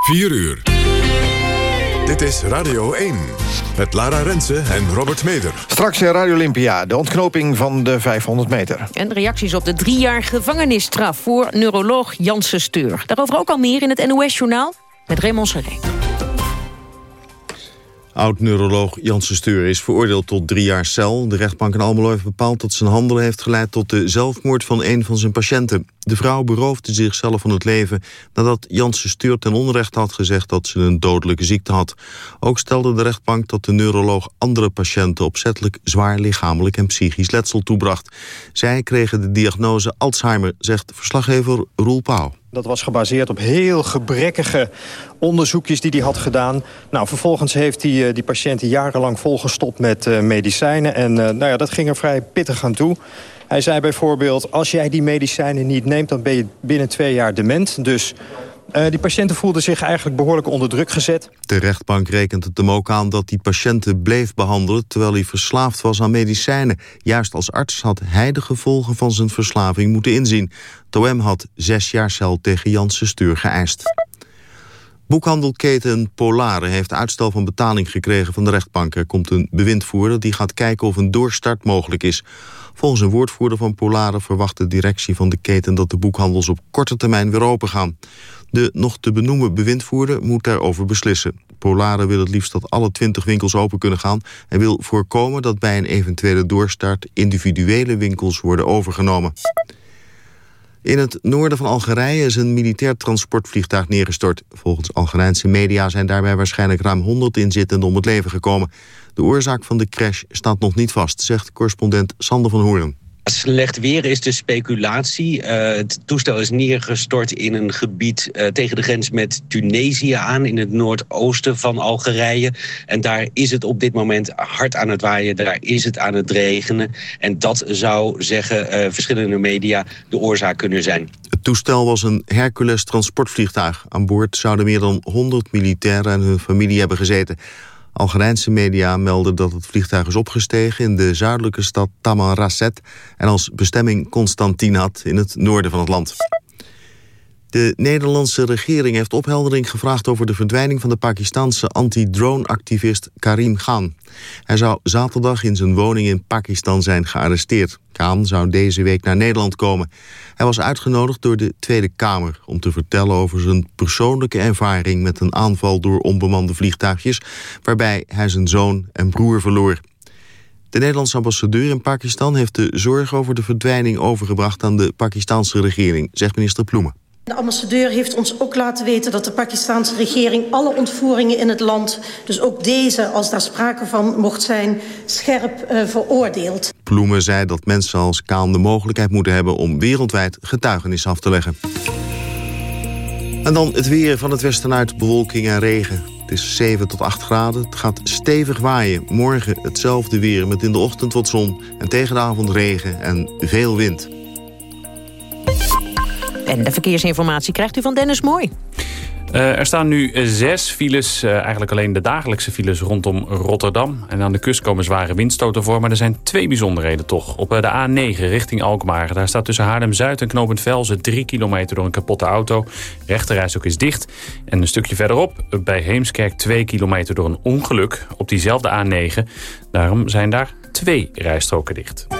4 uur. Dit is Radio 1. Met Lara Rensen en Robert Meder. Straks in Radio Olympia, de ontknoping van de 500 meter. En reacties op de drie jaar gevangenisstraf voor neuroloog Janssen Steur. Daarover ook al meer in het NOS-journaal met Raymond Seré. Oud-neuroloog Janssen Steur is veroordeeld tot drie jaar cel. De rechtbank in Almelo heeft bepaald dat zijn handelen heeft geleid... tot de zelfmoord van een van zijn patiënten. De vrouw beroofde zichzelf van het leven... nadat Janssen Steur ten onrecht had gezegd dat ze een dodelijke ziekte had. Ook stelde de rechtbank dat de neuroloog andere patiënten... opzettelijk zwaar lichamelijk en psychisch letsel toebracht. Zij kregen de diagnose Alzheimer, zegt verslaggever Roel Pauw. Dat was gebaseerd op heel gebrekkige onderzoekjes die hij had gedaan. Nou, vervolgens heeft hij uh, die patiënten jarenlang volgestopt met uh, medicijnen. En uh, nou ja, dat ging er vrij pittig aan toe. Hij zei bijvoorbeeld, als jij die medicijnen niet neemt... dan ben je binnen twee jaar dement. Dus uh, die patiënten voelden zich eigenlijk behoorlijk onder druk gezet. De rechtbank rekent het hem ook aan dat die patiënten bleef behandelen... terwijl hij verslaafd was aan medicijnen. Juist als arts had hij de gevolgen van zijn verslaving moeten inzien. Toem had zes jaar cel tegen Janssen Stuur geëist. Boekhandelketen Polare heeft uitstel van betaling gekregen van de rechtbank. Er komt een bewindvoerder die gaat kijken of een doorstart mogelijk is. Volgens een woordvoerder van Polare verwacht de directie van de keten... dat de boekhandels op korte termijn weer open gaan. De nog te benoemen bewindvoerder moet daarover beslissen. Polare wil het liefst dat alle 20 winkels open kunnen gaan... en wil voorkomen dat bij een eventuele doorstart... individuele winkels worden overgenomen. In het noorden van Algerije is een militair transportvliegtuig neergestort. Volgens Algerijnse media zijn daarbij waarschijnlijk ruim 100 inzittenden om het leven gekomen. De oorzaak van de crash staat nog niet vast, zegt correspondent Sander van Hoorn. Slecht weer is de speculatie. Uh, het toestel is neergestort in een gebied uh, tegen de grens met Tunesië aan... in het noordoosten van Algerije. En daar is het op dit moment hard aan het waaien. Daar is het aan het regenen. En dat zou, zeggen uh, verschillende media, de oorzaak kunnen zijn. Het toestel was een Hercules transportvliegtuig. Aan boord zouden meer dan 100 militairen en hun familie hebben gezeten. Algerijnse media melden dat het vliegtuig is opgestegen... in de zuidelijke stad Tamanrasset... en als bestemming Constantinat in het noorden van het land. De Nederlandse regering heeft opheldering gevraagd... over de verdwijning van de Pakistanse anti-drone-activist Karim Khan. Hij zou zaterdag in zijn woning in Pakistan zijn gearresteerd. Khan zou deze week naar Nederland komen. Hij was uitgenodigd door de Tweede Kamer... om te vertellen over zijn persoonlijke ervaring... met een aanval door onbemande vliegtuigjes... waarbij hij zijn zoon en broer verloor. De Nederlandse ambassadeur in Pakistan heeft de zorg over de verdwijning overgebracht aan de Pakistanse regering, zegt minister Ploemen. De ambassadeur heeft ons ook laten weten dat de Pakistanse regering alle ontvoeringen in het land, dus ook deze, als daar sprake van mocht zijn, scherp uh, veroordeelt. Ploemen zei dat mensen als Kaan de mogelijkheid moeten hebben om wereldwijd getuigenis af te leggen. En dan het weer van het westen uit, bewolking en regen. Het is 7 tot 8 graden. Het gaat stevig waaien. Morgen hetzelfde weer met in de ochtend wat zon... en tegen de avond regen en veel wind. En de verkeersinformatie krijgt u van Dennis Mooi. Uh, er staan nu zes files, uh, eigenlijk alleen de dagelijkse files rondom Rotterdam. En aan de kust komen zware windstoten voor, maar er zijn twee bijzonderheden toch. Op uh, de A9 richting Alkmaar, daar staat tussen Haarlem-Zuid en Knopend Velzen... drie kilometer door een kapotte auto. Rechterreis ook is dicht. En een stukje verderop, bij Heemskerk, twee kilometer door een ongeluk... op diezelfde A9. Daarom zijn daar twee rijstroken dicht.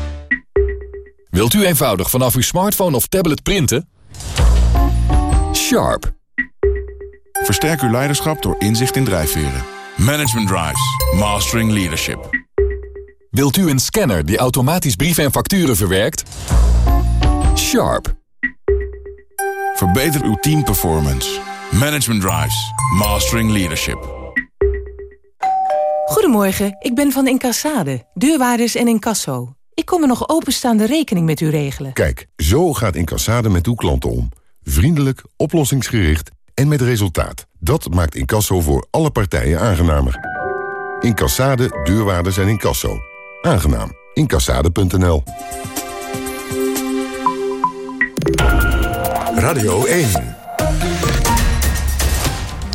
Wilt u eenvoudig vanaf uw smartphone of tablet printen? Sharp. Versterk uw leiderschap door inzicht in drijfveren. Management Drives. Mastering Leadership. Wilt u een scanner die automatisch brieven en facturen verwerkt? Sharp. Verbeter uw teamperformance. Management Drives. Mastering Leadership. Goedemorgen, ik ben van Incassade, deurwaarders en incasso. Ik kom een nog openstaande rekening met u regelen. Kijk, zo gaat Incassade met uw klanten om. Vriendelijk, oplossingsgericht en met resultaat. Dat maakt Incasso voor alle partijen aangenamer. Incassade, deurwaarders en Incasso. Aangenaam. Incassade.nl Radio 1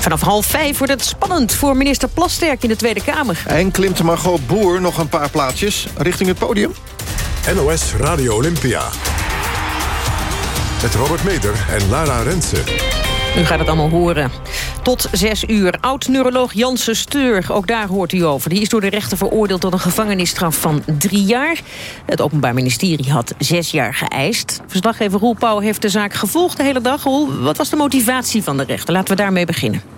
Vanaf half vijf wordt het spannend voor minister Plasterk in de Tweede Kamer. En klimt Margot Boer nog een paar plaatsjes richting het podium? NOS Radio Olympia. Met Robert Meter en Lara Rensen. U gaat het allemaal horen. Tot zes uur. Oud-neuroloog Janssen Steur, ook daar hoort u over. Die is door de rechter veroordeeld tot een gevangenisstraf van drie jaar. Het Openbaar Ministerie had zes jaar geëist. Verslaggever Roel Pauw heeft de zaak gevolgd de hele dag. Roel, wat was de motivatie van de rechter? Laten we daarmee beginnen.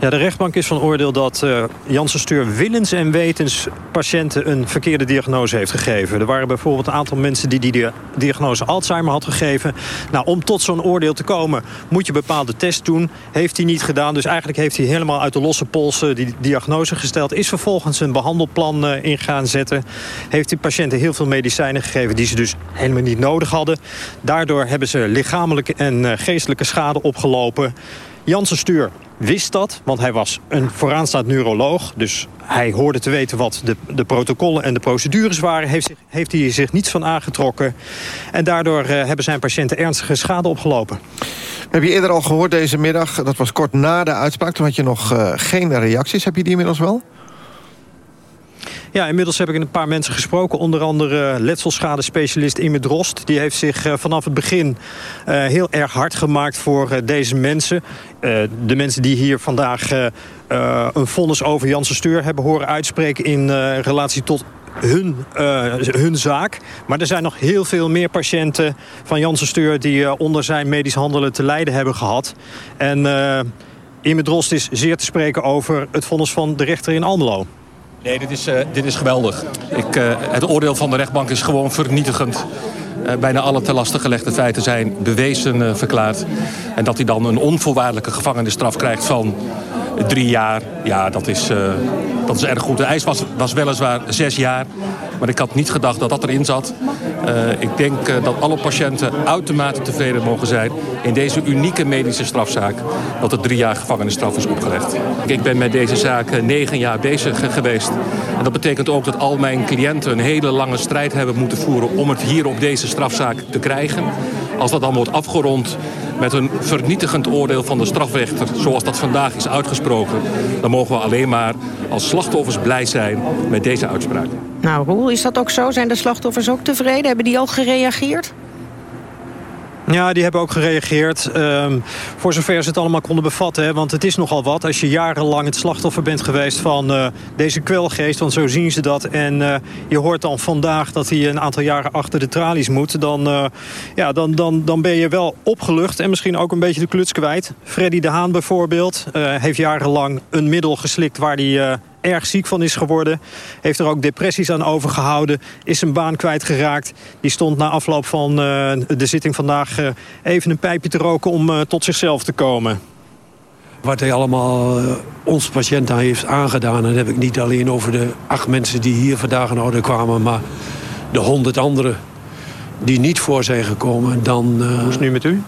Ja, de rechtbank is van oordeel dat uh, Janssen Steur willens en wetens patiënten een verkeerde diagnose heeft gegeven. Er waren bijvoorbeeld een aantal mensen die die diagnose Alzheimer had gegeven. Nou, om tot zo'n oordeel te komen moet je bepaalde tests doen. Heeft hij niet gedaan, dus eigenlijk heeft hij helemaal uit de losse polsen die diagnose gesteld. Is vervolgens een behandelplan uh, in gaan zetten. Heeft die patiënten heel veel medicijnen gegeven die ze dus helemaal niet nodig hadden. Daardoor hebben ze lichamelijke en uh, geestelijke schade opgelopen. Janssen Stuur wist dat, want hij was een vooraanstaand neuroloog. Dus hij hoorde te weten wat de, de protocollen en de procedures waren. Heeft, zich, heeft hij zich niets van aangetrokken. En daardoor uh, hebben zijn patiënten ernstige schade opgelopen. Heb je eerder al gehoord deze middag, dat was kort na de uitspraak... toen had je nog uh, geen reacties. Heb je die inmiddels wel? Ja, inmiddels heb ik een paar mensen gesproken. Onder andere letselschadespecialist Ime Drost. Die heeft zich uh, vanaf het begin uh, heel erg hard gemaakt voor uh, deze mensen. de mensen die hier vandaag een vonnis over Janssen Steur hebben horen uitspreken... in relatie tot hun, hun zaak. Maar er zijn nog heel veel meer patiënten van Janssen Steur... die onder zijn medisch handelen te lijden hebben gehad. En Ime Drost is zeer te spreken over het vonnis van de rechter in Almelo. Nee, dit is, uh, dit is geweldig. Ik, uh, het oordeel van de rechtbank is gewoon vernietigend. Uh, bijna alle te lastig gelegde feiten zijn bewezen verklaard. En dat hij dan een onvoorwaardelijke gevangenisstraf krijgt van drie jaar... ja, dat is, dat is erg goed. De eis was, was weliswaar zes jaar. Maar ik had niet gedacht dat dat erin zat. Ik denk dat alle patiënten uitermate tevreden mogen zijn... in deze unieke medische strafzaak... dat er drie jaar gevangenisstraf is opgelegd. Ik ben met deze zaak negen jaar bezig geweest. En dat betekent ook dat al mijn cliënten een hele lange strijd hebben moeten voeren... om het hier op deze strafzaak te krijgen. Als dat dan wordt afgerond met een vernietigend oordeel van de strafrechter... zoals dat vandaag is uitgesproken... dan mogen we alleen maar als slachtoffers blij zijn met deze uitspraak. Nou, Roel, is dat ook zo? Zijn de slachtoffers ook tevreden? Hebben die al gereageerd? Ja, die hebben ook gereageerd. Um, voor zover ze het allemaal konden bevatten. Want het is nogal wat als je jarenlang het slachtoffer bent geweest van uh, deze kwelgeest. Want zo zien ze dat. En uh, je hoort dan vandaag dat hij een aantal jaren achter de tralies moet. Dan, uh, ja, dan, dan, dan ben je wel opgelucht en misschien ook een beetje de kluts kwijt. Freddy de Haan bijvoorbeeld heeft jarenlang een middel geslikt waar hij erg ziek van is geworden. Heeft er ook depressies aan overgehouden. Is zijn baan kwijtgeraakt. Die stond na afloop van uh, de zitting vandaag uh, even een pijpje te roken om uh, tot zichzelf te komen. Wat hij allemaal ons patiënten heeft aangedaan... en dat heb ik niet alleen over de acht mensen die hier vandaag in orde kwamen... maar de honderd anderen die niet voor zijn gekomen. Dan, Hoe is het nu met u?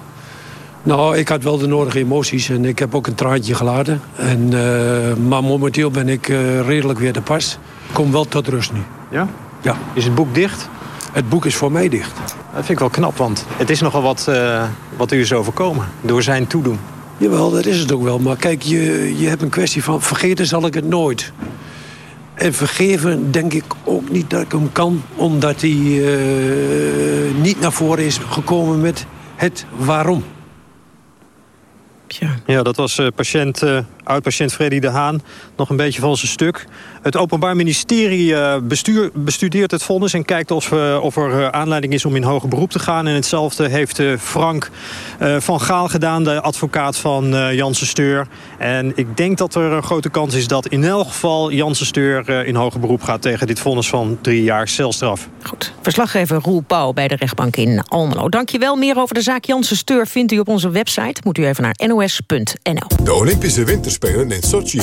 Nou, ik had wel de nodige emoties en ik heb ook een traantje gelaten. En, uh, maar momenteel ben ik uh, redelijk weer te pas. Ik kom wel tot rust nu. Ja? Ja. Is het boek dicht? Het boek is voor mij dicht. Dat vind ik wel knap, want het is nogal wat, uh, wat u is overkomen. Door zijn toedoen. Jawel, dat is het ook wel. Maar kijk, je, je hebt een kwestie van vergeten zal ik het nooit. En vergeven denk ik ook niet dat ik hem kan. Omdat hij niet naar voren is gekomen met het waarom. Ja. ja, dat was uh, patiënt, uh, oud-patiënt Freddy de Haan. Nog een beetje van zijn stuk. Het Openbaar Ministerie uh, bestuur, bestudeert het vonnis... en kijkt of, of er aanleiding is om in hoger beroep te gaan. En hetzelfde heeft Frank van Gaal gedaan, de advocaat van Janssen Steur. En ik denk dat er een grote kans is dat in elk geval Janssen Steur... in hoger beroep gaat tegen dit vonnis van drie jaar celstraf. Goed. Verslaggever Roel Pauw bij de rechtbank in Almelo. Dankjewel. Meer over de zaak Janssen Steur vindt u op onze website. Moet u even naar nos.nl. De Olympische Winterspelen in Sochi.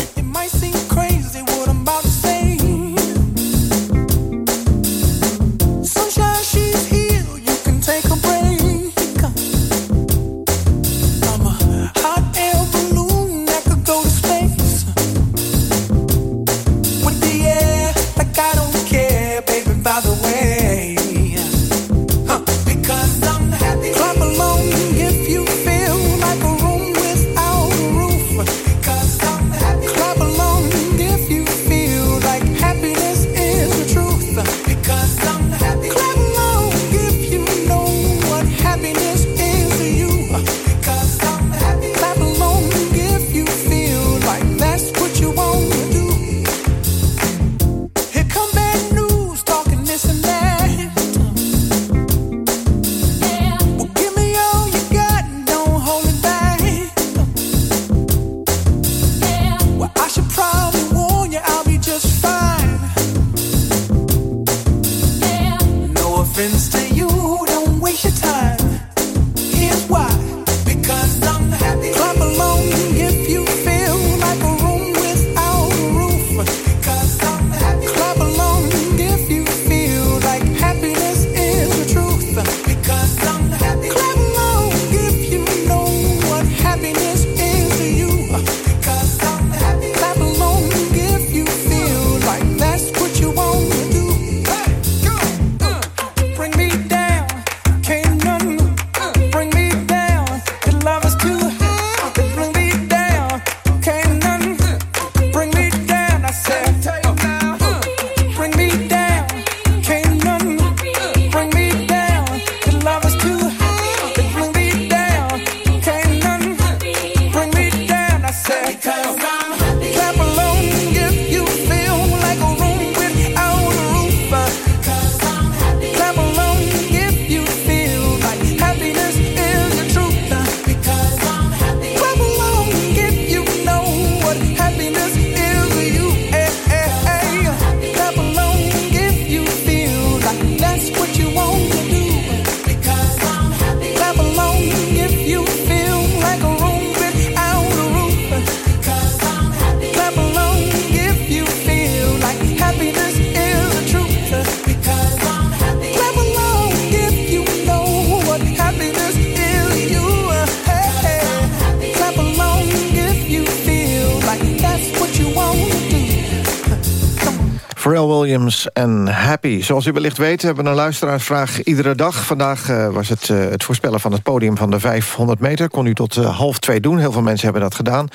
Zoals u wellicht weet hebben we een luisteraarsvraag iedere dag. Vandaag uh, was het uh, het voorspellen van het podium van de 500 meter. Kon u tot uh, half twee doen. Heel veel mensen hebben dat gedaan.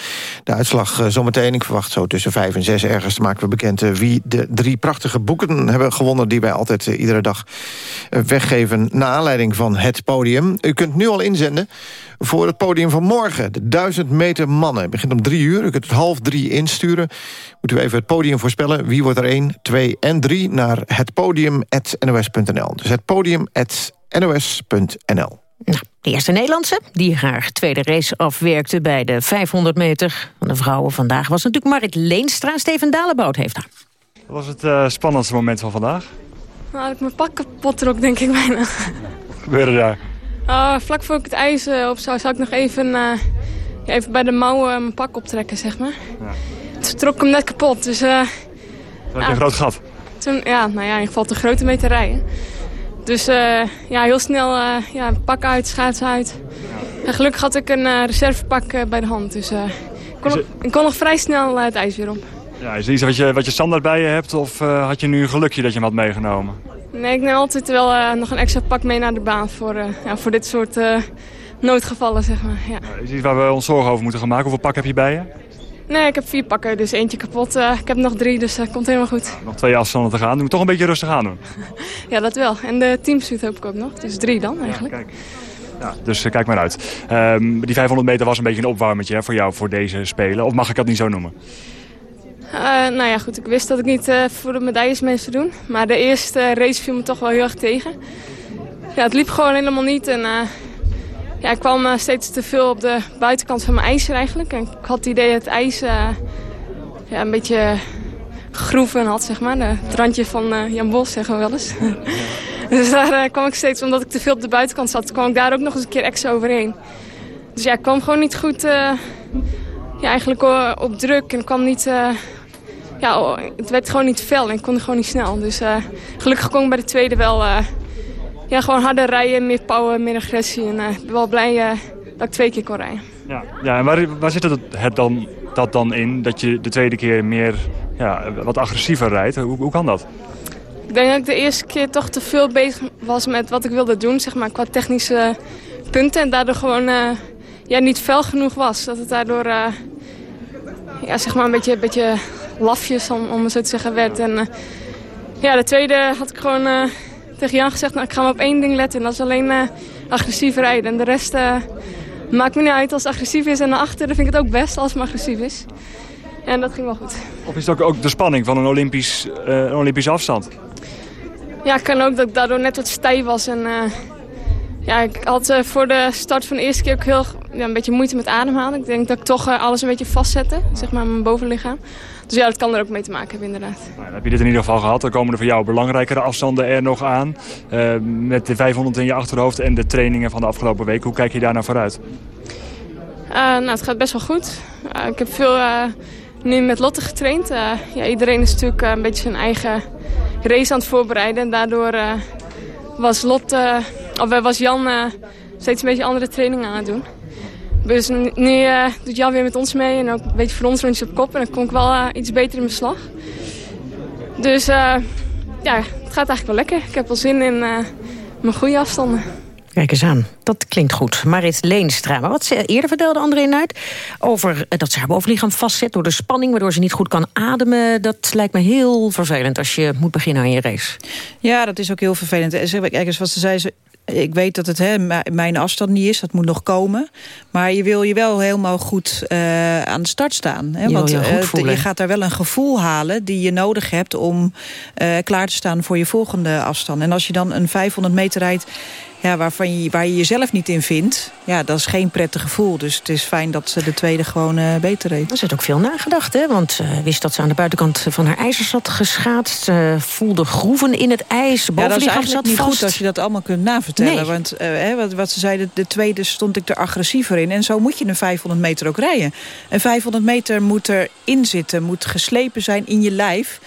De uitslag zometeen. Ik verwacht zo tussen vijf en zes ergens maken we bekend... wie de drie prachtige boeken hebben gewonnen... die wij altijd iedere dag weggeven... naar aanleiding van het podium. U kunt nu al inzenden voor het podium van morgen. De 1000 meter mannen. Het begint om drie uur. U kunt het half drie insturen. Moet u even het podium voorspellen. Wie wordt er 1, 2 en 3 naar het podium.nos.nl. Dus het podium.nos.nl. Nou, de eerste Nederlandse die haar tweede race afwerkte... bij de 500 meter van de vrouwen vandaag... was natuurlijk Marit Leenstra. Steven Dalebout heeft haar. Wat was het uh, spannendste moment van vandaag? Nou, ik mijn pak kapot trok, denk ik bijna. Wat gebeurde daar? Uh, vlak voor ik het ijs uh, op zou, zou ik nog even, uh, even bij de mouwen mijn pak optrekken, zeg maar. Ja. Toen trok ik hem net kapot, dus... Uh, had je een groot gat? Toen, ja, nou ja, in ieder geval te grote mee te rijden. Dus ja, heel snel ja, pak uit, schaats uit. En gelukkig had ik een reservepak bij de hand, dus ik kon, nog, ik kon nog vrij snel het ijs weer op. Ja, is het iets wat je, wat je standaard bij je hebt of had je nu een gelukje dat je hem had meegenomen? Nee, ik neem altijd wel uh, nog een extra pak mee naar de baan voor, uh, ja, voor dit soort noodgevallen, zeg maar. Ja. Is iets waar we ons zorgen over moeten gaan maken? Hoeveel pak heb je bij je? Nee, ik heb vier pakken, dus eentje kapot. ik heb nog drie, dus dat komt helemaal goed. nog twee afstanden te gaan. Moet toch een beetje rustig aan doen. ja, dat wel. En de teamsuit heb ik ook nog. Dus drie dan eigenlijk. Ja, kijk. Ja, dus kijk maar uit. Um, die 500 meter was een beetje een opwarmetje hè, voor jou voor deze Spelen. Of mag ik dat niet zo noemen? Uh, nou ja, goed, ik wist dat ik niet uh, voor de medailles mee zou doen. Maar de eerste race viel me toch wel heel erg tegen. Ja, het liep gewoon helemaal niet. En uh, ja, ik kwam steeds te veel op de buitenkant van mijn ijzer eigenlijk. En ik had het idee dat het ijs ja, een beetje groeven had, zeg maar. Het randje van Jan Bos, zeggen we wel eens. dus daar kwam ik steeds, omdat ik te veel op de buitenkant zat, kwam ik daar ook nog eens een keer extra overheen. Dus ja, ik kwam gewoon niet goed ja, eigenlijk op druk en kwam niet ja, oh, het werd gewoon niet fel en ik kon er gewoon niet snel. Dus uh, gelukkig kon ik bij de tweede wel uh, ja, gewoon harder rijden, meer power, meer agressie. En ik ben wel blij dat ik twee keer kon rijden. Ja, ja en waar, waar zit het, het dan, dat dan in? Dat je de tweede keer meer, ja, wat agressiever rijdt? Hoe, hoe kan dat? Ik denk dat ik de eerste keer toch te veel bezig was met wat ik wilde doen, zeg maar, qua technische punten. En daardoor gewoon ja, niet fel genoeg was. Dat het daardoor ja, zeg maar een beetje, een beetje lafjes, om, om het zo te zeggen, werd. En uh, ja, de tweede had ik gewoon uh, tegen Jan gezegd, nou, ik ga maar op één ding letten. En dat is alleen uh, agressief rijden. En de rest maakt me niet uit als het agressief is. En naar achter vind ik het ook best als het maar agressief is. En dat ging wel goed. Of is het ook, ook de spanning van een Olympisch, een Olympische afstand? Ja, het kan ook dat ik daardoor net wat stijf was. En ja, ik had voor de start van de eerste keer ook heel ja, een beetje moeite met ademhalen. Ik denk dat ik toch alles een beetje vastzette, zeg maar, mijn bovenlichaam. Dus ja, dat kan er ook mee te maken hebben inderdaad. Nou, dan heb je dit in ieder geval gehad. Dan komen er voor jou belangrijkere afstanden er nog aan. Uh, met de 500 in je achterhoofd en de trainingen van de afgelopen week. Hoe kijk je daar nou vooruit? Uh, nou, het gaat best wel goed. Uh, ik heb veel nu met Lotte getraind. ja, iedereen is natuurlijk een beetje zijn eigen race aan het voorbereiden. En daardoor was, Lotte, of, was Jan steeds een beetje andere trainingen aan het doen. Dus nu uh, doet Jan weer met ons mee en ook een beetje voor ons rondjes op kop. En dan kom ik wel uh, iets beter in mijn slag. Dus uh, ja, het gaat eigenlijk wel lekker. Ik heb wel zin in mijn goede afstanden. Kijk eens aan, dat klinkt goed. Marit Leenstra, maar wat ze eerder vertelde André Nuit... over dat ze haar bovenlichaam vastzet door de spanning... waardoor ze niet goed kan ademen. Dat lijkt me heel vervelend als je moet beginnen aan je race. Ja, dat is ook heel vervelend. Kijk eens wat ze zei, ze ik weet dat het hè, mijn afstand niet is, dat moet nog komen. Maar je wil je wel helemaal goed uh, aan de start staan. Hè? Je Want je, uh, je gaat daar wel een gevoel halen die je nodig hebt... om uh, klaar te staan voor je volgende afstand. En als je dan een 500 meter rijdt ja, waarvan je, waar je jezelf niet in vindt... ja, dat is geen prettig gevoel. Dus het is fijn dat ze de tweede gewoon uh, beter reed. Er zit ook veel nagedacht, hè? Want ze uh, wist dat ze aan de buitenkant van haar ijzer zat geschaatst. Ze voelde groeven in het ijs. Ja, dat is eigenlijk zat niet vast. goed als je dat allemaal kunt navertellen. Nee. Want hè, wat, wat ze zeiden, de tweede stond ik er agressiever in. En zo moet je een 500 meter ook rijden. Een 500 meter moet erin zitten, moet geslepen zijn in je lijf...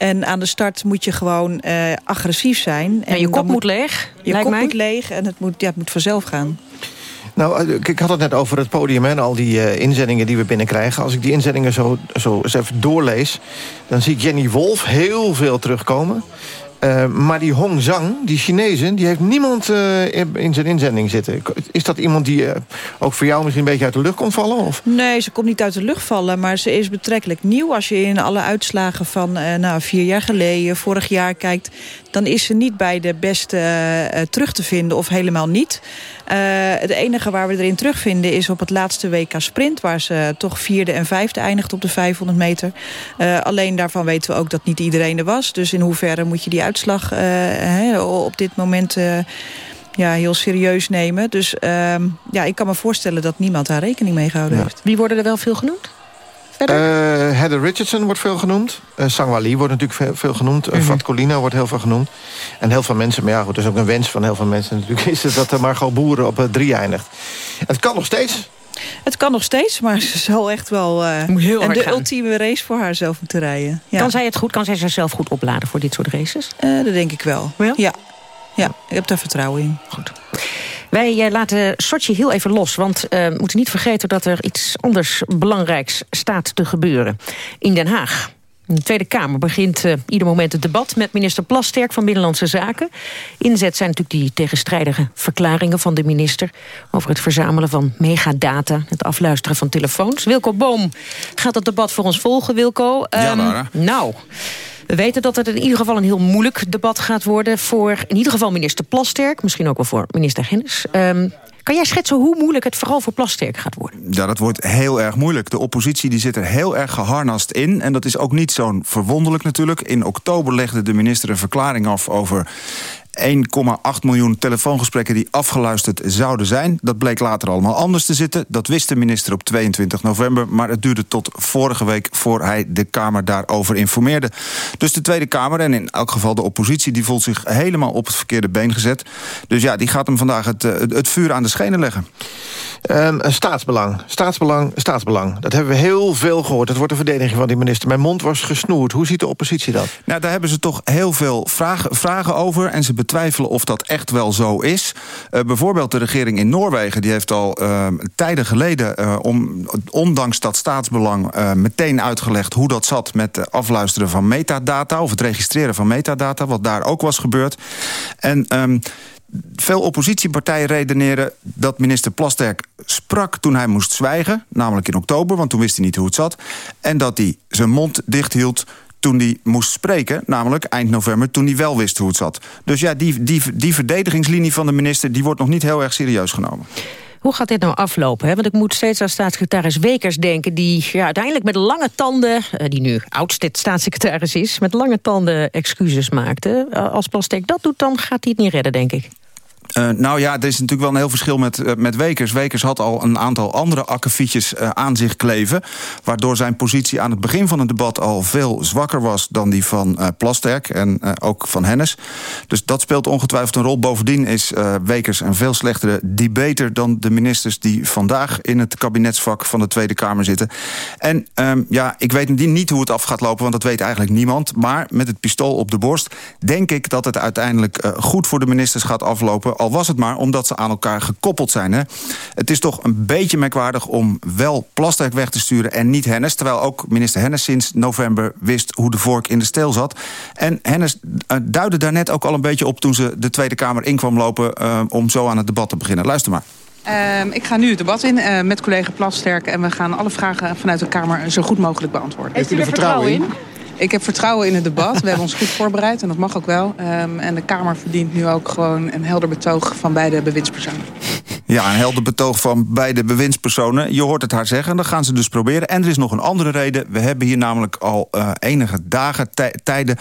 En aan de start moet je gewoon uh, agressief zijn. En je kop moet leeg, Je lijkt kop mij. moet leeg en het moet, ja, het moet vanzelf gaan. Nou, eh, ik had het net over het podium en al die uh, inzendingen die we binnenkrijgen. Als ik die inzendingen zo, zo eens even doorlees... dan zie ik Jenny Wolf heel veel terugkomen. Uh, maar die Hong Zhang, die Chinezen, die heeft niemand uh, in zijn inzending zitten. Is dat iemand die uh, ook voor jou misschien een beetje uit de lucht komt vallen? Of? Nee, ze komt niet uit de lucht vallen, maar ze is betrekkelijk nieuw. Als je in alle uitslagen van nou, vier jaar geleden, vorig jaar kijkt... dan is ze niet bij de beste terug te vinden of helemaal niet. het enige waar we erin terugvinden is op het laatste WK Sprint... waar ze toch vierde en vijfde eindigt op de 500 meter. alleen daarvan weten we ook dat niet iedereen er was. Dus in hoeverre moet je die uitslag uh, op dit moment uh, ja, heel serieus nemen. Dus uh, ja, ik kan me voorstellen dat niemand daar rekening mee gehouden ja. heeft. Wie worden er wel veel genoemd? Uh, Heather Richardson wordt veel genoemd. Uh, Sangwali wordt natuurlijk veel, veel genoemd. Uh, mm -hmm. Fat Colina wordt heel veel genoemd. En heel veel mensen, maar ja goed, dat is ook een wens van heel veel mensen natuurlijk... is het dat er Margot Boeren op drie eindigt. Het kan nog steeds. Het kan nog steeds, maar ze zal echt wel uh, Heel en de gaan. ultieme race voor haarzelf moeten rijden. Ja. Kan zij het goed? Kan zij zichzelf goed opladen voor dit soort races? Uh, dat denk ik wel. Ja? ja? Ja, ik heb daar vertrouwen in. Goed. Wij uh, laten Sochi heel even los, want we moeten niet vergeten... dat er iets anders belangrijks staat te gebeuren in Den Haag. In de Tweede Kamer begint uh, ieder moment het debat met minister Plasterk van Binnenlandse Zaken. Inzet zijn natuurlijk die tegenstrijdige verklaringen van de minister... over het verzamelen van megadata, het afluisteren van telefoons. Wilco Boom gaat het debat voor ons volgen, Wilco. Um, ja, Lara. Nou... We weten dat het in ieder geval een heel moeilijk debat gaat worden... voor in ieder geval minister Plasterk, misschien ook wel voor minister Hennis. Um, kan jij schetsen hoe moeilijk het vooral voor Plasterk gaat worden? Ja, dat wordt heel erg moeilijk. De oppositie die zit er heel erg geharnast in. En dat is ook niet zo'n verwonderlijk natuurlijk. In oktober legde de minister een verklaring af over 1,8 miljoen telefoongesprekken die afgeluisterd zouden zijn. Dat bleek later allemaal anders te zitten. Dat wist de minister op 22 november. Maar het duurde tot vorige week voor hij de Kamer daarover informeerde. Dus de Tweede Kamer en in elk geval de oppositie... die voelt zich helemaal op het verkeerde been gezet. Dus ja, die gaat hem vandaag het, het vuur aan de schenen leggen. Um, staatsbelang, staatsbelang, staatsbelang. Dat hebben we heel veel gehoord. Dat wordt de verdediging van die minister. Mijn mond was gesnoerd. Hoe ziet de oppositie dat? Nou, daar hebben ze toch heel veel vragen, vragen over. En ze betwijfelen of dat echt wel zo is. Uh, bijvoorbeeld de regering in Noorwegen... die heeft al uh, tijden geleden, uh, om, ondanks dat staatsbelang... meteen uitgelegd hoe dat zat met het afluisteren van metadata... of het registreren van metadata, wat daar ook was gebeurd. En... Um, veel oppositiepartijen redeneren dat minister Plasterk sprak toen hij moest zwijgen. Namelijk in oktober, want toen wist hij niet hoe het zat. En dat hij zijn mond dicht hield toen hij moest spreken, namelijk eind november... toen hij wel wist hoe het zat. Dus ja, die, die, die verdedigingslinie van de minister... die wordt nog niet heel erg serieus genomen. Hoe gaat dit nou aflopen? Hè? Want ik moet steeds aan staatssecretaris Wekers denken... die ja, uiteindelijk met lange tanden, die nu oudste staatssecretaris is... met lange tanden excuses maakte. Als Plasterk dat doet, dan gaat hij het niet redden, denk ik. Uh, nou ja, er is natuurlijk wel een heel verschil met, uh, met Wekers. Wekers had al een aantal andere akkefietjes uh, aan zich kleven... waardoor zijn positie aan het begin van het debat al veel zwakker was... dan die van Plasterk en ook van Hennis. Dus dat speelt ongetwijfeld een rol. Bovendien is Wekers een veel slechtere debater... dan de ministers die vandaag in het kabinetsvak van de Tweede Kamer zitten. En um, ja, ik weet niet hoe het af gaat lopen, want dat weet eigenlijk niemand. Maar met het pistool op de borst denk ik dat het uiteindelijk goed voor de ministers gaat aflopen al was het maar omdat ze aan elkaar gekoppeld zijn. Hè. Het is toch een beetje merkwaardig om wel Plasterk weg te sturen en niet Hennis. Terwijl ook minister Hennis sinds november wist hoe de vork in de steel zat. En Hennis uh, duidde daar net ook al een beetje op toen ze de Tweede Kamer in kwam lopen... Uh, om zo aan het debat te beginnen. Luister maar. Uh, ik ga nu het debat in uh, met collega Plasterk... en we gaan alle vragen vanuit de Kamer zo goed mogelijk beantwoorden. Heeft u er vertrouwen in? Ik heb vertrouwen in het debat. We hebben ons goed voorbereid en dat mag ook wel. Um, en de Kamer verdient nu ook gewoon een helder betoog van beide bewindspersonen. Ja, een helder betoog van beide bewindspersonen. Je hoort het haar zeggen, dat gaan ze dus proberen. En er is nog een andere reden. We hebben hier namelijk al uh, enige dagen, tijden...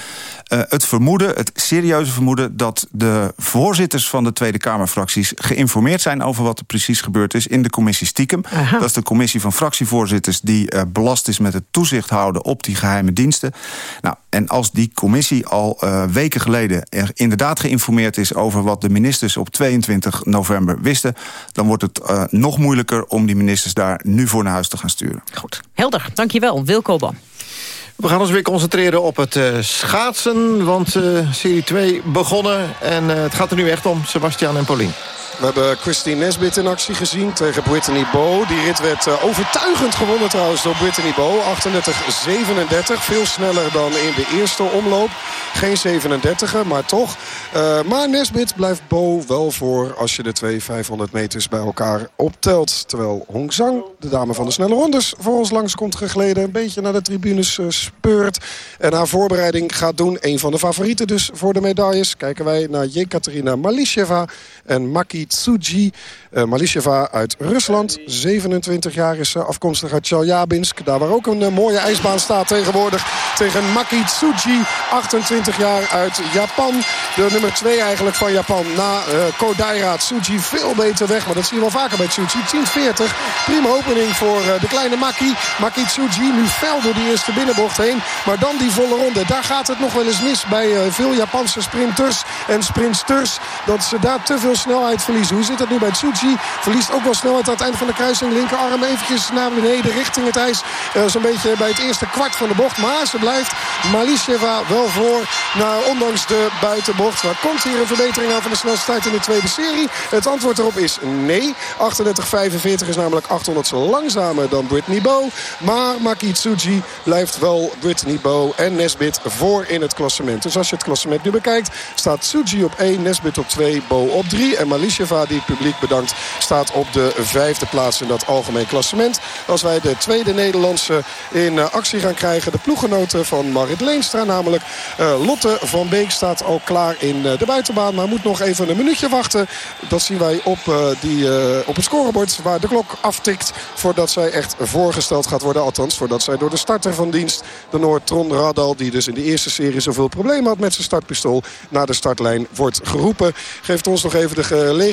Uh, het vermoeden, het serieuze vermoeden... dat de voorzitters van de Tweede Kamerfracties... geïnformeerd zijn over wat er precies gebeurd is... in de commissie Stiekem. Aha. Dat is de commissie van fractievoorzitters... die uh, belast is met het toezicht houden op die geheime diensten. Nou, en als die commissie al uh, weken geleden er inderdaad geïnformeerd is... over wat de ministers op 22 november wisten... dan wordt het uh, nog moeilijker om die ministers daar nu voor naar huis te gaan sturen. Goed, helder. Dankjewel, Wilco Bam. We gaan ons weer concentreren op het uh, schaatsen, want uh, serie 2 begonnen. En uh, het gaat er nu echt om, Sebastian en Paulien. We hebben Christine Nesbit in actie gezien tegen Brittany Bow. Die rit werd uh, overtuigend gewonnen trouwens door Brittany Bow. 38-37. Veel sneller dan in de eerste omloop. Geen 37er, maar toch. Uh, maar Nesbit blijft Bow wel voor als je de twee 500 meters bij elkaar optelt. Terwijl Hong Zhang, de dame van de snelle rondes, voor ons langs komt gegleden. Een beetje naar de tribunes uh, speurt. En haar voorbereiding gaat doen. Een van de favorieten dus voor de medailles. Kijken wij naar Jekaterina Malisheva en Maki Tsuji. Uh, Malisheva uit Rusland. 27 jaar is afkomstig uit Chelyabinsk. Daar waar ook een uh, mooie ijsbaan staat tegenwoordig. Tegen Maki Tsuji. 28 jaar uit Japan. De nummer 2 eigenlijk van Japan. Na uh, Kodaira Tsuji veel beter weg. Maar dat zien we wel vaker bij Tsuji. 10-40. Prima opening voor de kleine Maki. Maki Tsuji nu fel door die eerste binnenbocht heen. Maar dan die volle ronde. Daar gaat het nog wel eens mis bij veel Japanse sprinters en sprintsters. Dat ze daar te veel snelheid verliezen. Hoe zit het nu bij Tsuji? Verliest ook wel snelheid aan het eind van de kruising. Linkerarm eventjes naar beneden richting het ijs. Uh, Zo'n beetje bij het eerste kwart van de bocht. Maar ze blijft Malisheva wel voor. Nou, ondanks de buitenbocht. Maar komt hier een verbetering aan van de snelste tijd in de tweede serie? Het antwoord erop is nee. 38-45 is namelijk 800 langzamer dan Brittany Bow. Maar Maki Tsuji blijft wel Brittany Bow en Nesbit voor in het klassement. Dus als je het klassement nu bekijkt, staat Tsuji op 1, Nesbit op 2, Bow op 3. En Malisheva, die publiek bedankt, staat op de vijfde plaats in dat algemeen klassement. Als wij de tweede Nederlandse in actie gaan krijgen, de ploeggenoten van Marit Leenstra namelijk. Uh, Lotte van Beek staat al klaar in de buitenbaan, maar moet nog even een minuutje wachten. Dat zien wij op, die, op het scorebord waar de klok aftikt voordat zij echt voorgesteld gaat worden. Althans, voordat zij door de starter van dienst, de Noord Tron Radal, die dus in de eerste serie zoveel problemen had met zijn startpistool, naar de startlijn wordt geroepen. Geeft ons nog even de gelegenheid.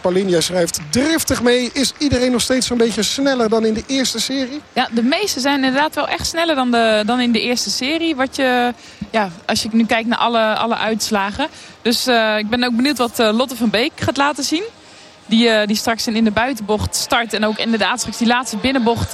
Paulien, jij schrijft driftig mee. Is iedereen nog steeds zo'n beetje sneller dan in de eerste serie? Ja, de meeste zijn inderdaad wel echt sneller dan, de, dan in de eerste serie. Wat je, ja, als je nu kijkt naar alle, alle uitslagen. Dus uh, ik ben ook benieuwd wat uh, Lotte van Beek gaat laten zien. Die, uh, die straks in de buitenbocht start. En ook inderdaad straks die laatste binnenbocht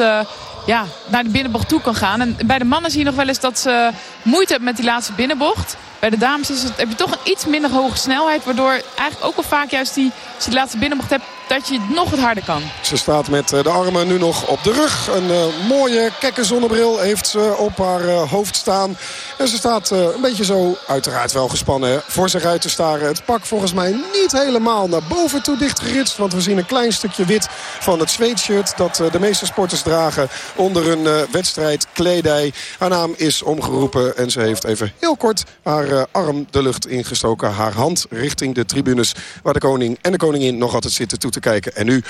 ja, naar de binnenbocht toe kan gaan. En bij de mannen zie je nog wel eens dat ze moeite hebben met die laatste binnenbocht. Bij de dames is het, heb je toch een iets minder hoge snelheid. Waardoor eigenlijk ook al vaak juist die, als je die laatste binnenbocht hebt, dat je nog wat harder kan. Ze staat met de armen nu nog op de rug. Een uh, mooie kekke zonnebril heeft ze op haar uh, hoofd staan. En ze staat een beetje zo, uiteraard wel gespannen, voor zich uit te staren. Het pak volgens mij niet helemaal naar boven toe dichtgeritst. Want we zien een klein stukje wit van het zweetshirt dat de meeste sporters dragen onder een wedstrijd kledij. Haar naam is omgeroepen en ze heeft even heel kort haar arm de lucht ingestoken. Haar hand richting de tribunes waar de koning en de koningin nog altijd zitten toe te kijken. En nu,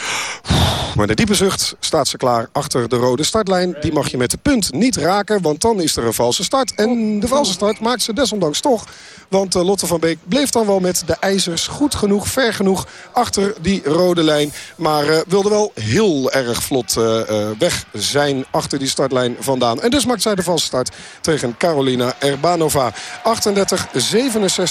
maar de diepe zucht, staat ze klaar achter de rode startlijn. Die mag je met de punt niet raken, want dan is er een valse start. En de valse start maakt ze desondanks toch. Want Lotte van Beek bleef dan wel met de ijzers goed genoeg, ver genoeg achter die rode lijn. Maar uh, wilde wel heel erg vlot uh, weg zijn achter die startlijn vandaan. En dus maakt zij de valse start tegen Carolina Erbanova. 38-67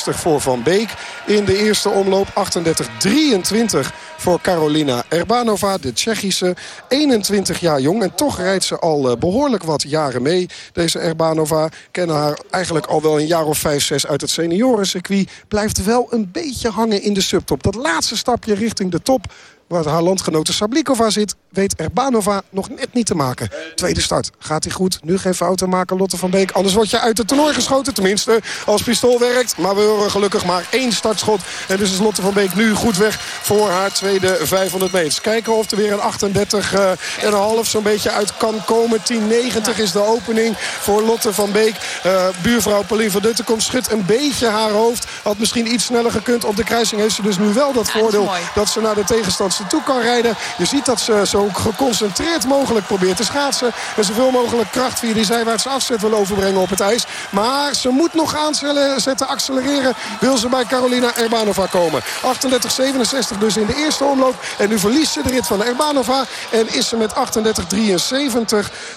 voor Van Beek in de eerste omloop. 38-23 voor Carolina Erbanova, de Tsjechische. 21 jaar jong en toch rijdt ze al behoorlijk wat jaren mee. Deze Erbanova kennen haar eigenlijk al wel een jaar of 5, 6 uit het seniorencircuit. Blijft wel een beetje hangen in de subtop. Dat laatste stapje richting de top waar haar landgenote Sablikova zit... weet Erbanova nog net niet te maken. Tweede start. Gaat hij goed? Nu geen fouten maken, Lotte van Beek. Anders word je uit het toernooi geschoten. Tenminste, als pistool werkt. Maar we horen gelukkig maar één startschot. En dus is Lotte van Beek nu goed weg voor haar tweede 500 meters. Kijken of er weer een 38 uh, en een half zo'n beetje uit kan komen. 10.90 is de opening voor Lotte van Beek. Uh, buurvrouw Pauline van Dutten komt schudt een beetje haar hoofd. Had misschien iets sneller gekund. Op de kruising heeft ze dus nu wel dat voordeel dat, dat ze naar de tegenstand toe kan rijden. Je ziet dat ze zo geconcentreerd mogelijk probeert te schaatsen. En zoveel mogelijk kracht via die zijwaartse afzet wil overbrengen op het ijs. Maar ze moet nog aanzetten, accelereren. Wil ze bij Carolina Erbanova komen. 38-67 dus in de eerste omloop. En nu verliest ze de rit van Erbanova. En is ze met 38-73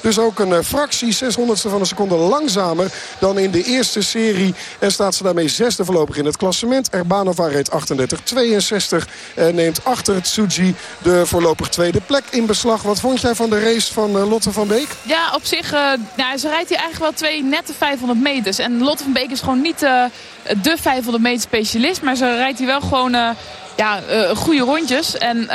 dus ook een fractie, 600ste van een seconde langzamer dan in de eerste serie. En staat ze daarmee zesde voorlopig in het klassement. Erbanova reed 38-62 en neemt achter het De voorlopig tweede plek in beslag. Wat vond jij van de race van uh, Lotte van Beek? Ja, op zich, uh, nou, ze rijdt hier eigenlijk wel twee nette 500 meters. En Lotte van Beek is gewoon niet uh, de 500 meter specialist. Maar ze rijdt hier wel gewoon ja, goede rondjes. En,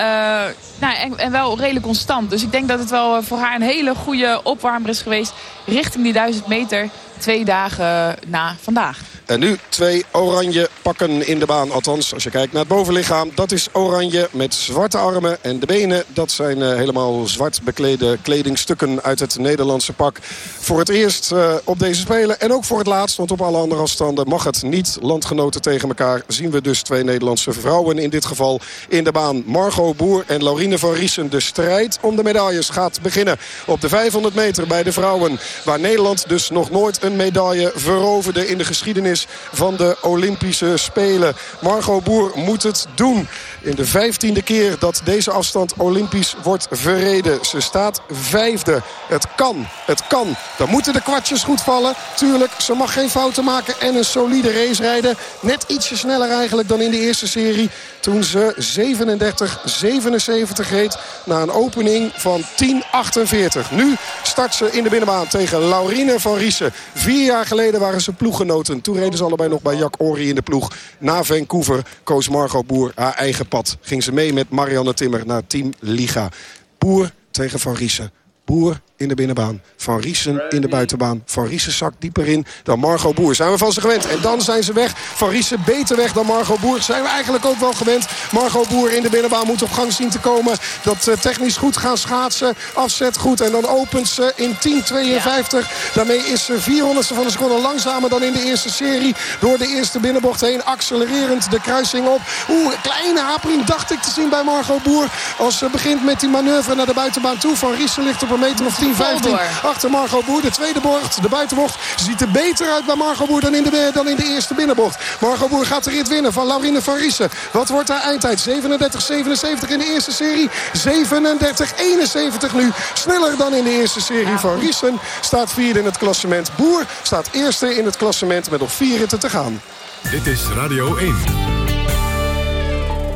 nou, en, en, wel redelijk constant. Dus ik denk dat het wel voor haar een hele goede opwarmer is geweest... richting die 1000 meter twee dagen na vandaag. En nu twee oranje pakken in de baan. Althans, als je kijkt naar het bovenlichaam. Dat is oranje met zwarte armen. En de benen, dat zijn uh, helemaal zwart beklede kledingstukken uit het Nederlandse pak. Voor het eerst uh, op deze Spelen. En ook voor het laatst, want op alle andere afstanden mag het niet. Landgenoten tegen elkaar zien we dus twee Nederlandse vrouwen in dit geval in de baan. Margot Boer en Laurine van Riesen. De strijd om de medailles gaat beginnen op de 500 meter bij de vrouwen. Waar Nederland dus nog nooit een medaille veroverde in de geschiedenis van de Olympische Spelen. Margot Boer moet het doen. In de vijftiende keer dat deze afstand olympisch wordt verreden. Ze staat vijfde. Het kan, het kan. Dan moeten de kwartjes goed vallen. Tuurlijk, ze mag geen fouten maken en een solide race rijden. Net ietsje sneller eigenlijk dan in de eerste serie. Toen ze 37-77 reed na een opening van 10-48. Nu start ze in de binnenbaan tegen Laurine van Riesen. Vier jaar geleden waren ze ploeggenoten. Toen reden ze allebei nog bij Jack Ori in de ploeg. Na Vancouver koos Margot Boer haar eigen pad. Ging ze mee met Marianne Timmer naar Team Liga. Boer tegen Van Riesen. Boer in de binnenbaan. Van Riesen in de buitenbaan. Van Riesen zakt dieper in dan Margot Boer. Zijn we van ze gewend. En dan zijn ze weg. Van Riesen beter weg dan Margot Boer. Zijn we eigenlijk ook wel gewend. Margot Boer in de binnenbaan moet op gang zien te komen. Dat uh, technisch goed gaan schaatsen. Afzet goed. En dan opent ze in 10.52. Daarmee is ze 400ste van de seconde langzamer dan in de eerste serie. Door de eerste binnenbocht heen. Accelererend de kruising op. Oeh, een kleine hapering dacht ik te zien bij Margot Boer. Als ze begint met die manoeuvre naar de buitenbaan toe. Van Riesen ligt op een meter of 10. 15 achter Margot Boer. De tweede bocht, de buitenbocht, ziet er beter uit bij Margot Boer dan in de, dan in de eerste binnenbocht. Margot Boer gaat de rit winnen van Laurine van Riesen. Wat wordt haar eindtijd? 37-77 in de eerste serie. 37-71 nu. Sneller dan in de eerste serie. Van Riesen staat vierde in het klassement. Boer staat eerste in het klassement met nog vier ritten te gaan. Dit is Radio 1.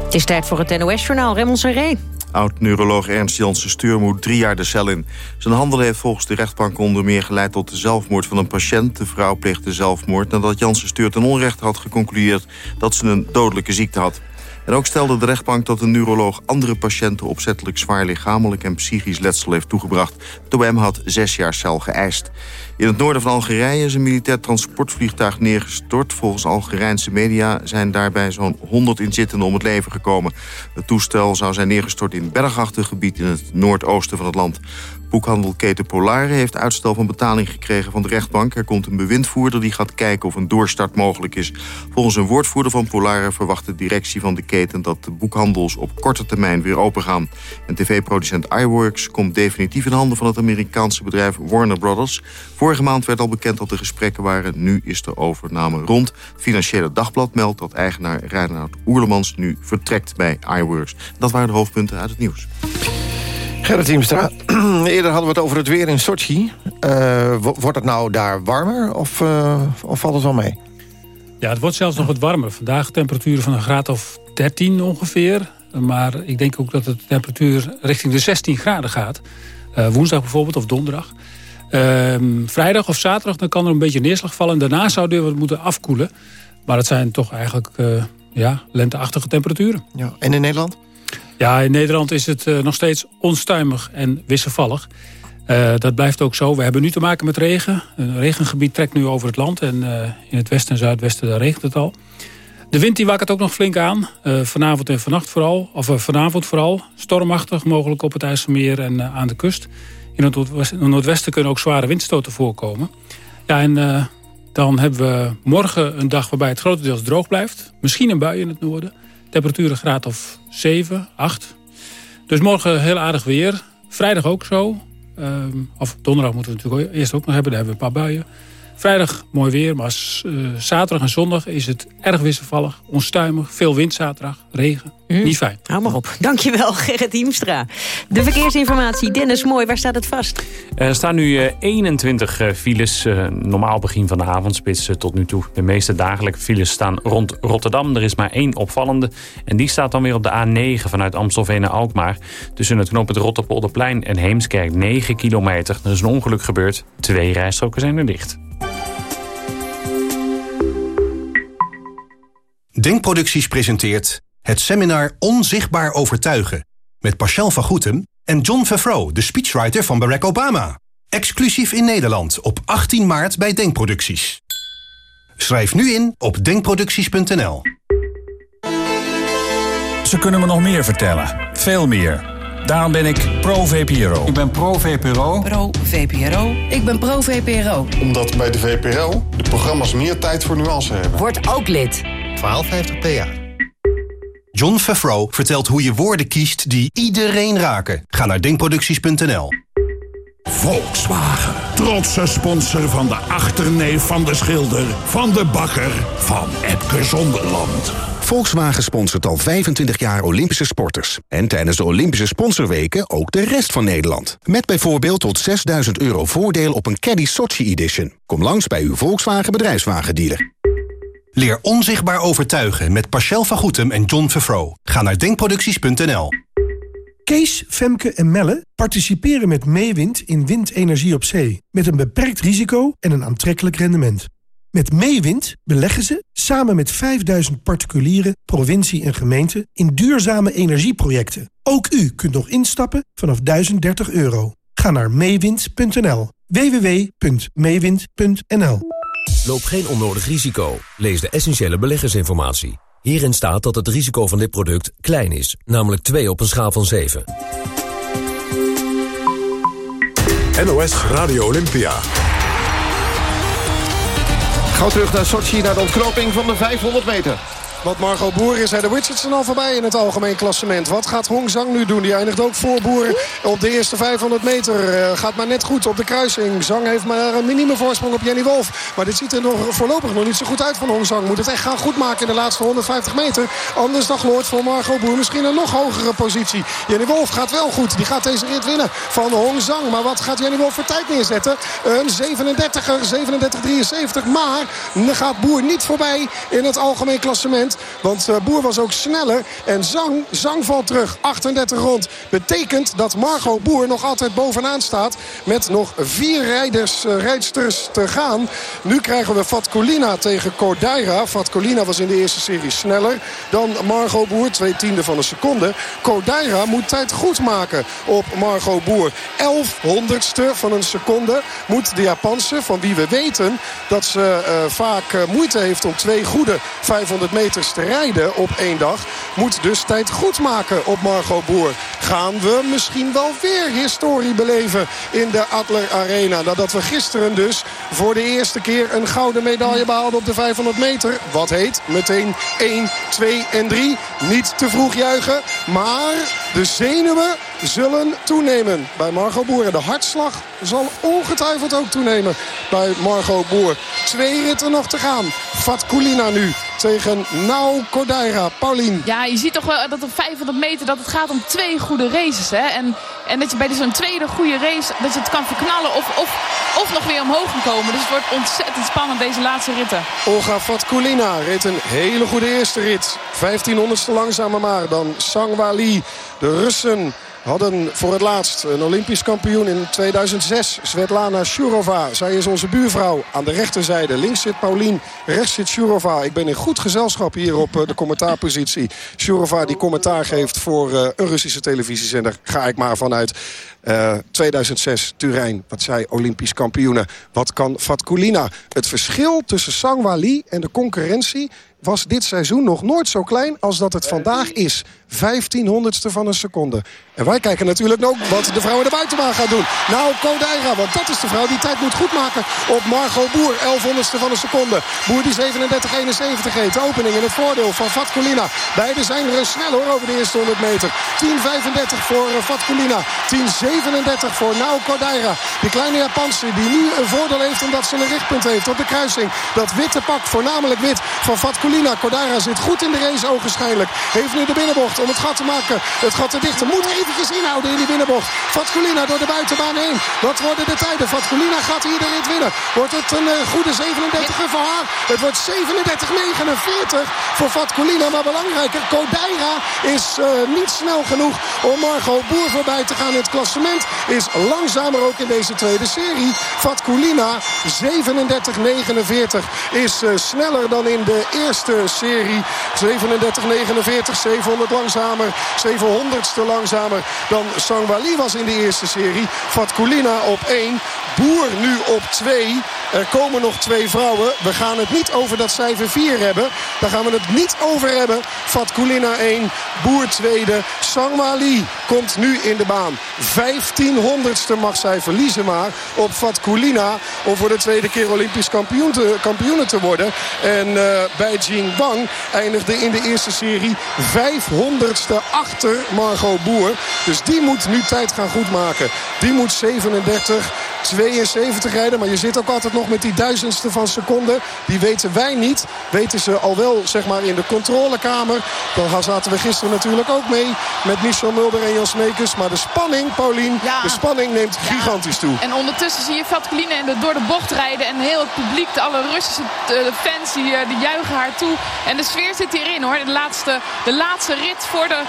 Het is tijd voor het NOS-journaal. Raymond Serré. Oud-neuroloog Ernst Janssen Stuur moet drie jaar de cel in. Zijn handel heeft volgens de rechtbank onder meer geleid tot de zelfmoord van een patiënt. De vrouw pleegde zelfmoord nadat Janssen Stuur ten onrechte had geconcludeerd dat ze een dodelijke ziekte had. En ook stelde de rechtbank dat een neuroloog andere patiënten opzettelijk zwaar lichamelijk en psychisch letsel heeft toegebracht. De OM had zes jaar cel geëist. In het noorden van Algerije is een militair transportvliegtuig neergestort. Volgens Algerijnse media zijn daarbij zo'n 100 inzittenden om het leven gekomen. Het toestel zou zijn neergestort in bergachtig gebied in het noordoosten van het land. Boekhandelketen Polare heeft uitstel van betaling gekregen van de rechtbank. Er komt een bewindvoerder die gaat kijken of een doorstart mogelijk is. Volgens een woordvoerder van Polare verwacht de directie van de keten... dat de boekhandels op korte termijn weer opengaan. En tv-producent iWorks komt definitief in handen van het Amerikaanse bedrijf Warner Brothers. Vorige maand werd al bekend dat er gesprekken waren. Nu is de overname rond. Financiële Dagblad meldt dat eigenaar Reinhard Oerlemans nu vertrekt bij iWorks. Dat waren de hoofdpunten uit het nieuws. Gerrit Teamstra, eerder hadden we het over het weer in Sochi. Uh, wordt het nou daar warmer of, uh, of valt het wel mee? Ja, het wordt zelfs nog wat warmer. Vandaag temperaturen van een graad of 13 ongeveer. Maar ik denk ook dat de temperatuur richting de 16 graden gaat. Uh, woensdag bijvoorbeeld of donderdag. Ehm, vrijdag of zaterdag dan kan er een beetje neerslag vallen. Daarna zou het moeten afkoelen. Maar het zijn toch eigenlijk ja, lenteachtige temperaturen. Ja. En in Nederland? Ja, in Nederland is het uh, nog steeds onstuimig en wisselvallig. Uh, dat blijft ook zo. We hebben nu te maken met regen. Een regengebied trekt nu over het land. En uh, in het westen en zuidwesten regent het al. De wind die wakkert ook nog flink aan. vanavond en vannacht vooral. Of vanavond vooral. Stormachtig mogelijk op het IJsselmeer en aan de kust. In het noordwesten, noordwesten kunnen ook zware windstoten voorkomen. Ja, en dan hebben we morgen een dag waarbij het grotendeels droog blijft. Misschien een bui in het noorden. Temperatuur een graad of 7, 8. Dus morgen heel aardig weer. Vrijdag ook zo. Um, of donderdag moeten we natuurlijk eerst ook nog hebben. Daar hebben we een paar buien. Vrijdag mooi weer, maar uh, zaterdag en zondag is het erg wisselvallig, onstuimig. Veel wind zaterdag, regen. Mm. Niet fijn. Hou maar op. Dankjewel, Gerrit Hiemstra. De verkeersinformatie. Dennis, mooi, waar staat het vast? Er staan nu uh, 21 uh, files. Uh, normaal begin van de avondspits tot nu toe. De meeste dagelijke files staan rond Rotterdam. Er is maar één opvallende. En die staat dan weer op de A9 vanuit Amstelveen naar Alkmaar. Tussen het knooppunt Rotterpolderplein en Heemskerk 9 kilometer. Er is een ongeluk gebeurd. Twee rijstroken zijn er dicht. Denkproducties presenteert Het seminar Onzichtbaar Overtuigen. Met Pascal van Goetem en John Favreau, de speechwriter van Barack Obama. Exclusief in Nederland op 18 maart bij Denkproducties. Schrijf nu in op denkproducties.nl. Ze kunnen me nog meer vertellen. Veel meer. Daarom ben ik pro-VPRO. Ik ben pro-VPRO. Pro-VPRO. Ik ben pro-VPRO. Omdat bij de VPRO de programma's meer tijd voor nuance hebben. Word ook lid. 1250 PA. John Favreau vertelt hoe je woorden kiest die iedereen raken. Ga naar denkproducties.nl. Volkswagen. Trotse sponsor van de achterneef van de schilder... van de bakker van Epke Zonderland. Volkswagen sponsort al 25 jaar Olympische sporters. En tijdens de Olympische sponsorweken ook de rest van Nederland. Met bijvoorbeeld tot 6000 euro voordeel op een Caddy Sochi Edition. Kom langs bij uw Volkswagen bedrijfswagendealer. Leer onzichtbaar overtuigen met Pascal van Goetem en John Favreau. Ga naar denkproducties.nl. Kees, Femke en Melle participeren met Meewind in windenergie op zee. Met een beperkt risico en een aantrekkelijk rendement. Met Meewind beleggen ze, samen met 5000 particulieren, provincie en gemeente... in duurzame energieprojecten. Ook u kunt nog instappen vanaf 1030 euro. Ga naar meewind.nl. www.meewind.nl Loop geen onnodig risico. Lees de essentiële beleggersinformatie. Hierin staat dat het risico van dit product klein is, namelijk 2 op een schaal van 7. NOS Radio Olympia. Gauw terug naar Sochi, naar de ontknoping van de 500 meter. Want Margot Boer is hij de Richardson al voorbij in het algemeen klassement. Wat gaat Hong Zhang nu doen? Die eindigt ook voor Boer op de eerste 500 meter. Uh, gaat maar net goed op de kruising. Zhang heeft maar een minime voorsprong op Jenny Wolf. Maar dit ziet er nog voorlopig nog niet zo goed uit van Hong Zhang. Moet het echt gaan goed maken in de laatste 150 meter. Anders dan gloort voor Margot Boer misschien een nog hogere positie. Jenny Wolf gaat wel goed. Die gaat deze rit winnen van Hong Zhang. Maar wat gaat Jenny Wolf voor tijd neerzetten? Een 37er, 37-73. Maar gaat Boer niet voorbij in het algemeen klassement. Want uh, Boer was ook sneller. En Zang, Zang valt terug. 38 rond. Betekent dat Margot Boer nog altijd bovenaan staat. Met nog vier rijders, uh, rijdsters te gaan. Nu krijgen we Fatkolina tegen Kodaira. Fatkolina was in de eerste serie sneller dan Margot Boer. Twee tiende van een seconde. Kodaira moet tijd goed maken op Margot Boer. 11 honderdste van een seconde moet de Japanse, van wie we weten dat ze uh, vaak moeite heeft om twee goede 500 te rijden op één dag. Moet dus tijd goed maken op Margot Boer. Gaan we misschien wel weer historie beleven in de Adler Arena. Nadat we gisteren dus voor de eerste keer een gouden medaille behaalden op de 500 meter. Wat heet meteen 1, 2 en 3. Niet te vroeg juichen, maar de zenuwen zullen toenemen bij Margot Boer. En de hartslag zal ongetwijfeld ook toenemen bij Margot Boer. Twee ritten nog te gaan. Fatkulina nu tegen Nau Cordaira. Paulien. Ja, je ziet toch wel dat op 500 meter dat het gaat om twee goede races. Hè? En, en dat je bij zo'n tweede goede race dat het kan verknallen of, of, of nog weer omhoog kan komen. Dus het wordt ontzettend spannend deze laatste ritten. Olga Fatkulina reed een hele goede eerste rit. 1500ste langzamer maar dan Sangwali. De Russen hadden voor het laatst een Olympisch kampioen in 2006. Svetlana Shurova. Zij is onze buurvrouw aan de rechterzijde. Links zit Paulien, rechts zit Shurova. Ik ben in goed gezelschap hier op de commentaarpositie. Shurova die commentaar geeft voor een Russische televisiezender. Ga ik maar vanuit. Uh, 2006 Turijn, wat zij Olympisch kampioenen. Wat kan Fatkulina? Het verschil tussen Sangwali en de concurrentie was dit seizoen nog nooit zo klein als dat het vandaag is. 1500ste van een seconde. En wij kijken natuurlijk ook wat de vrouw in de buitenbaan gaat doen. Nou, Kodaira, want dat is de vrouw die tijd moet goedmaken op Margot Boer. 1100ste van een seconde. Boer die 37-71 heet. Opening in het voordeel van Fatkulina. Beiden zijn er snel hoor over de eerste 100 meter. 10.35 voor Fatkulina. 10.37 voor Nao Kodaira. Die kleine Japanse die nu een voordeel heeft omdat ze een richtpunt heeft op de kruising. Dat witte pak, voornamelijk wit, van Fatkulina. Kodaira zit goed in de race ogenschijnlijk. Heeft nu de binnenbocht om het gat te maken. Het gat te dichten. Moet eventjes inhouden in die binnenbocht. Fatkulina door de buitenbaan heen. Wat worden de tijden? Fatkulina gaat hier de rit winnen. Wordt het een uh, goede 37 voor haar? Het wordt 37-49 voor Fatkulina. Maar belangrijker, Kodaira is uh, niet snel genoeg om Margot Boer voorbij te gaan het klassement. Is langzamer ook in deze tweede serie. Fatkulina 37-49 is uh, sneller dan in de eerste eerste serie. 37-49, 700 langzamer. 700ste langzamer dan Sangwali was in de eerste serie. Fatkulina op 1. Boer nu op 2. Er komen nog twee vrouwen. We gaan het niet over dat cijfer 4 hebben. Daar gaan we het niet over hebben. Fatkulina 1, Boer tweede. Sangwali komt nu in de baan. 1500ste mag zij verliezen maar op Fatkulina. Om voor de tweede keer Olympisch kampioen te, kampioene te worden. En uh, bij Jing Wang eindigde in de eerste serie 500ste achter Margot Boer. Dus die moet nu tijd gaan goedmaken. Die moet 37 72 rijden. Maar je zit ook altijd nog met die duizendste van seconde. Die weten wij niet. Weten ze al wel zeg maar in de controlekamer. Dan zaten we gisteren natuurlijk ook mee. Met Michel Mulder en Jan Smekers. Maar de spanning, Paulien, de spanning neemt gigantisch toe. En ondertussen zie je Vatkeline en de door de bocht rijden. En heel het publiek, de alle Russische eh, fans, die, eh, die juichen haar toe. En de sfeer zit hierin hoor. De laatste, de laatste rit voor de,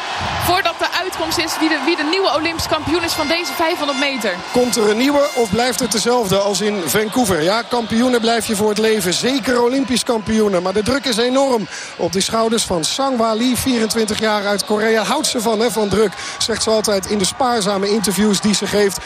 voordat de uitkomst is wie de, nieuwe Olympisch kampioen is van deze 500 meter. Komt er een nieuwe of blijft blijft het dezelfde als in Vancouver. Ja, kampioenen blijf je voor het leven. Zeker Olympisch kampioenen. Maar de druk is enorm op de schouders van Sangwa Lee. 24 jaar uit Korea. Houdt ze van, hè, van druk. Zegt ze altijd in de spaarzame interviews die ze geeft.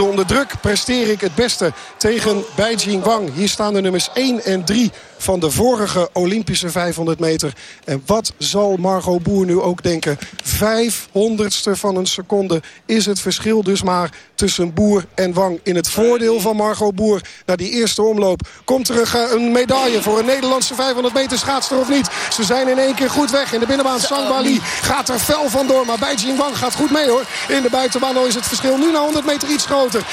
Onder druk presteer ik het beste tegen Beijing Wang. Hier staan de nummers 1 en 3 van de vorige Olympische 500 meter. En wat zal Margot Boer nu ook denken? 500ste van een seconde is het verschil dus maar tussen Boer en Wang. In het voordeel van Margot Boer na die eerste omloop. Komt er een medaille voor een Nederlandse 500 meter schaatster of niet? Ze zijn in één keer goed weg. In de binnenbaan Sangbali gaat er fel vandoor. Maar bij Wang gaat goed mee hoor. In de buitenbaan is het verschil nu na 100 meter iets groter. 10.40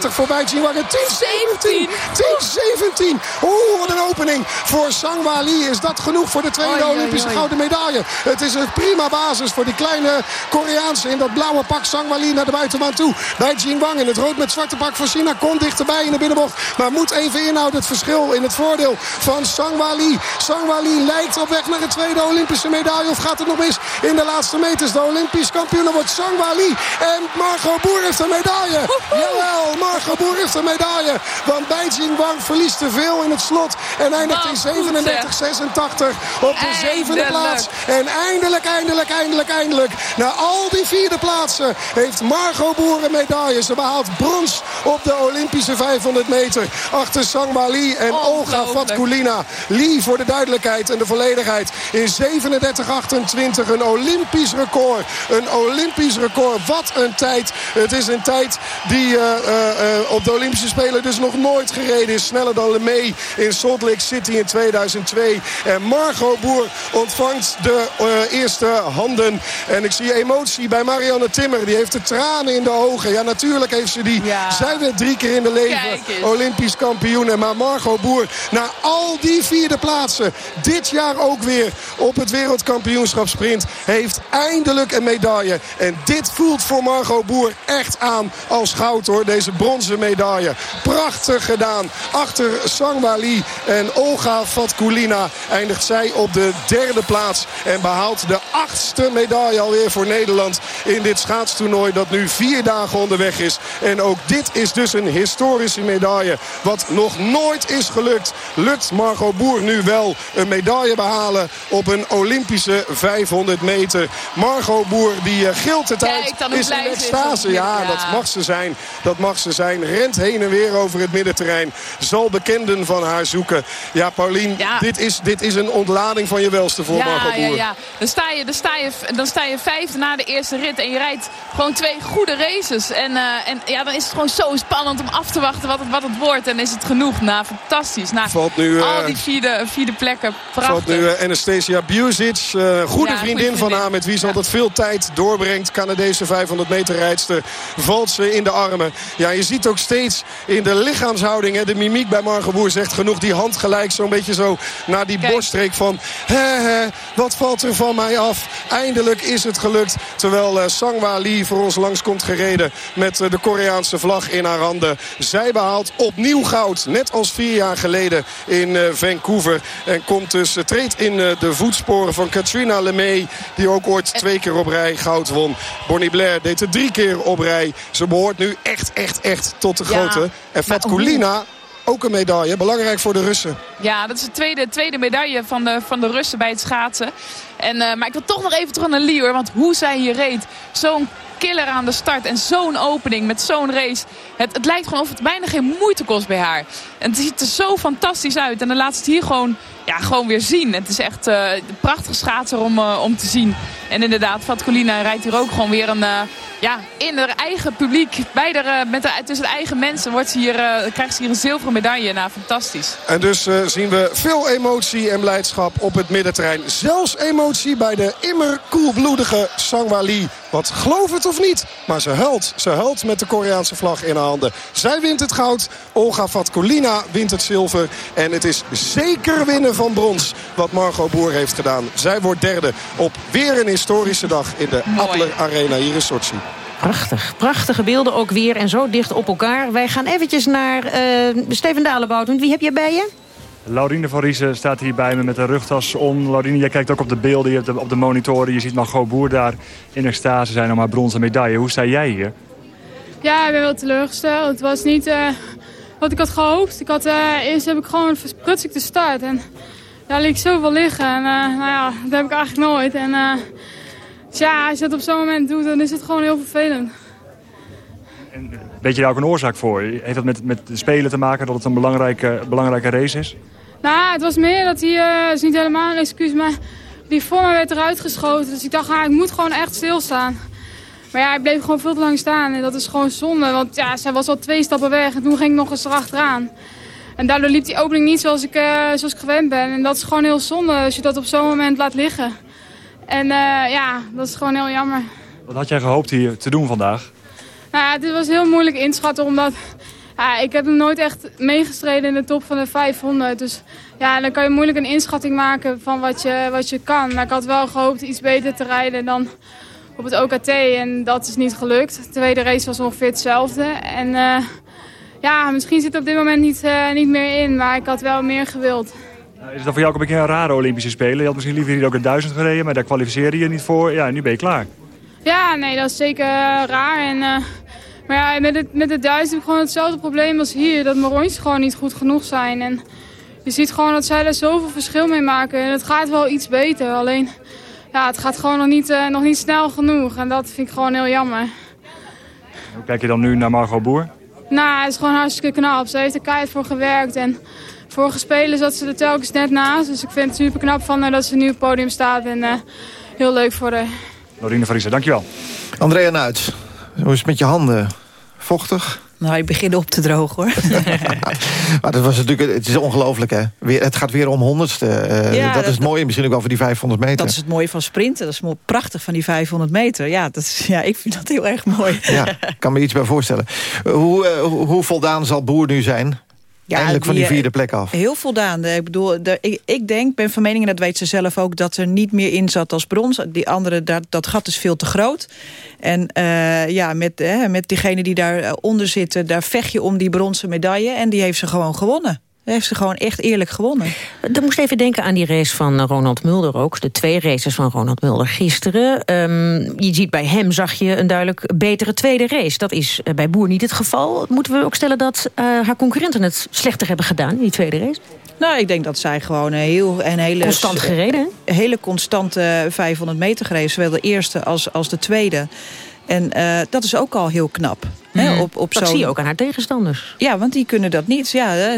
voor bij Wang en 10.17. 10.17. Oeh, wat een opening. Voor Sangwali is dat genoeg voor de tweede Olympische gouden medaille. Het is een prima basis voor die kleine Koreaanse in dat blauwe pak Sangwali naar de buitenbaan toe. Bij Wang in het rood met zwarte pak van China komt dichterbij in de binnenbocht. Maar moet even inhouden het verschil in het voordeel van Sangwali. Sangwali lijkt op weg naar de tweede Olympische medaille. Of gaat het nog mis in de laatste meters? De Olympisch kampioen wordt Sangwali. En Margot Boer heeft een medaille. Jawel, Margot Boer heeft een medaille. Want bij Wang verliest te veel in het slot. En eindigt in 37-86 op de zevende plaats. En eindelijk, eindelijk, eindelijk, eindelijk. Na al die vierde plaatsen heeft Margot Boer een medaille. Ze behaalt brons op de Olympische 500 meter. Achter Sangma Lee en Olga Vatkulina. Lee voor de duidelijkheid en de volledigheid. In 37-28 een Olympisch record. Een Olympisch record. Wat een tijd. Het is een tijd die uh, uh, op de Olympische Spelen dus nog nooit gereden is. Sneller dan LeMay in Salt Lake City in 2002. En Margot Boer ontvangt de eerste handen. En ik zie emotie bij Marianne Timmer. Die heeft de tranen in de ogen. Ja, natuurlijk heeft ze die. Ja. Zij werd drie keer in de leven Olympisch kampioen. Maar Margot Boer, na al die vierde plaatsen... dit jaar ook weer op het wereldkampioenschap sprint... heeft eindelijk een medaille. En dit voelt voor Margot Boer echt aan als goud, hoor. Deze bronzen medaille. Prachtig gedaan. Achter Sangwa Lee en Olga Vatkulina eindigt zij op de derde plaats. En behaalt de achtste medaille alweer voor Nederland in dit schaatstoernooi dat nu vier dagen onderweg is. En ook dit is dus een historische medaille. Wat nog nooit is gelukt. Lukt Margot Boer nu wel een medaille behalen op een Olympische 500 meter. Margot Boer die uh, gilt het uit. is in extase. Ja, ja, dat mag ze zijn. Dat mag ze zijn. Rent heen en weer over het middenterrein. Zal bekenden van haar zoeken. Ja, Paulien, Dit, is, dit is een ontlading van je welste voor ja, Margot Boer. Ja, ja. Dan, sta je, dan, sta je, dan sta je vijfde na de eerste rit en je rijdt gewoon twee goede races. En, uh, en ja, dan is het gewoon zo spannend om af te wachten wat het, wat het wordt. En is het genoeg. Nou, fantastisch. Nou, Valt nu, uh, al die vierde, vierde plekken. Prachtig. Valt nu uh, Anastasia Buzic. goede vriendin van haar met wie ze altijd veel tijd doorbrengt. Canadese 500 meter rijdster. Valt ze in de armen. Ja, je ziet ook steeds in de lichaamshouding. Hè, de mimiek bij Margot Boer zegt genoeg die hand gelijk zo'n beetje zo naar die Kijk. borststreek van... Hè, hè, wat valt er van mij af? Eindelijk is het gelukt. Terwijl Sangwa Lee voor ons langs komt gereden met uh, de Koreaanse vlag in haar handen. Zij behaalt opnieuw goud. Net als vier jaar geleden in uh, Vancouver. En komt dus, treedt in de voetsporen van Katrina Lemay. Die ook ooit twee keer op rij goud won. Bonnie Blair deed het drie keer op rij. Ze behoort nu echt, echt, echt tot de ja, grote. En Fat Kulina ook een medaille. Belangrijk voor de Russen. Ja, dat is de tweede, tweede medaille van de, van de Russen bij het schaatsen. En, uh, maar ik wil toch nog even terug naar hoor. Want hoe zij hier reed. Zo'n killer aan de start. En zo'n opening met zo'n race. Het, het lijkt gewoon of het bijna geen moeite kost bij haar. En het ziet er zo fantastisch uit. En dan laat het hier gewoon, ja, gewoon weer zien. Het is echt uh, een prachtige schaatser om, uh, om te zien. En inderdaad, Vatkolina rijdt hier ook gewoon weer een... Uh, ja, in haar eigen publiek, bij met tussen de eigen mensen, wordt ze hier, krijgt ze hier een zilveren medaille. Nou, fantastisch. En dus zien we veel emotie en blijdschap op het middenterrein. Zelfs emotie bij de immer koelbloedige Sangwa Wat geloof het of niet, maar ze huilt. Ze huilt met de Koreaanse vlag in haar handen. Zij wint het goud, Olga Vatkolina wint het zilver. En het is zeker winnen van brons wat Margot Boer heeft gedaan. Zij wordt derde op weer een historische dag in de Adler Arena hier in Sochi. Prachtig. Prachtige beelden ook weer en zo dicht op elkaar. Wij gaan eventjes naar uh, Steven Dalebout. Wie heb je bij je? Laurine van Riesen staat hier bij me met een rugtas om. Laurine, jij kijkt ook op de beelden, je hebt op de monitoren. Je ziet Margot Boer daar in extase zijn om haar bronzen medaille. Hoe sta jij hier? Ja, ik ben wel teleurgesteld. Het was niet uh, wat ik had gehoopt. Ik had, uh, eerst heb ik gewoon verprutsig de start. En daar liet ik zoveel liggen. En uh, nou ja, dat heb ik eigenlijk nooit. En dus ja, als je dat op zo'n moment doet, dan is het gewoon heel vervelend. En weet je daar ook een oorzaak voor? Heeft dat met, met de Spelen te maken dat het een belangrijke, belangrijke race is? Nou, het was meer dat hij, uh, is niet helemaal een excuus, maar die voor me werd eruit geschoten. Dus ik dacht, ah, ik moet gewoon echt stilstaan. Maar ja, ik bleef gewoon veel te lang staan en dat is gewoon zonde. Want ja, zij was al twee stappen weg en toen ging ik nog eens erachteraan. En daardoor liep die opening niet zoals ik, uh, zoals ik gewend ben. En dat is gewoon heel zonde als je dat op zo'n moment laat liggen. En uh, ja, dat is gewoon heel jammer. Wat had jij gehoopt hier te doen vandaag? Nou ja, dit was heel moeilijk inschatten omdat... Ja, ik heb hem nooit echt meegestreden in de top van de 500. Dus ja, dan kan je moeilijk een inschatting maken van wat je, wat je kan. Maar ik had wel gehoopt iets beter te rijden dan op het OKT. En dat is niet gelukt. De tweede race was ongeveer hetzelfde. En uh, ja, misschien zit het op dit moment niet, uh, niet meer in. Maar ik had wel meer gewild. Is het dan voor jou ook een beetje een rare Olympische Spelen? Je had misschien liever hier ook een duizend gereden, maar daar kwalificeerde je niet voor. Ja, nu ben je klaar. Ja, nee, dat is zeker uh, raar. En, uh, maar ja, met het, met het duizend heb ik gewoon hetzelfde probleem als hier. Dat mijn rondjes gewoon niet goed genoeg zijn. En je ziet gewoon dat zij er zoveel verschil mee maken. En het gaat wel iets beter. Alleen, ja, het gaat gewoon nog niet, uh, nog niet snel genoeg. En dat vind ik gewoon heel jammer. Hoe kijk je dan nu naar Margot Boer? Nou, het is gewoon hartstikke knap. Ze heeft er keihard voor gewerkt. En vorige spelen zat ze er telkens net naast. Dus ik vind het super knap van haar dat ze nu op het podium staat. En uh, heel leuk voor haar. Lorine Vriezer, dankjewel. Andrea Nuit, hoe is het met je handen? Vochtig? Nou, je begint op te drogen, hoor. maar dat was natuurlijk, het is ongelooflijk, hè? Weer, het gaat weer om honderdste. Uh, ja, dat, dat, is het mooie, misschien ook wel voor die 500 meter. Dat is het mooie van sprinten. Dat is prachtig van die 500 meter. Ja, dat is, ja ik vind dat heel erg mooi. ja, ik kan me iets bij voorstellen. Hoe, uh, hoe voldaan zal Boer nu zijn? Ja, Eindelijk van die vierde plek af. Heel voldaan. Ik bedoel, ik, ik, denk, ben van mening, en dat weet ze zelf ook... dat er niet meer in zat als brons. Die andere, dat, dat gat is veel te groot. En uh, ja, met, uh, met diegenen die daaronder zitten... daar vecht je om die bronzen medaille. En die heeft ze gewoon gewonnen heeft ze gewoon echt eerlijk gewonnen. Dan moest even denken aan die race van Ronald Mulder ook. De twee races van Ronald Mulder gisteren. Um, je ziet bij hem zag je een duidelijk betere tweede race. Dat is uh, bij Boer niet het geval. Moeten we ook stellen dat uh, haar concurrenten het slechter hebben gedaan in die tweede race? Nou, ik denk dat zij gewoon een, heel, een hele... Constant gereden? hele constante 500 meter gereden. Zowel de eerste als, als de tweede. En uh, dat is ook al heel knap. Mm. op, op dat zie je ook aan haar tegenstanders. Ja, want die kunnen dat niet. Ja,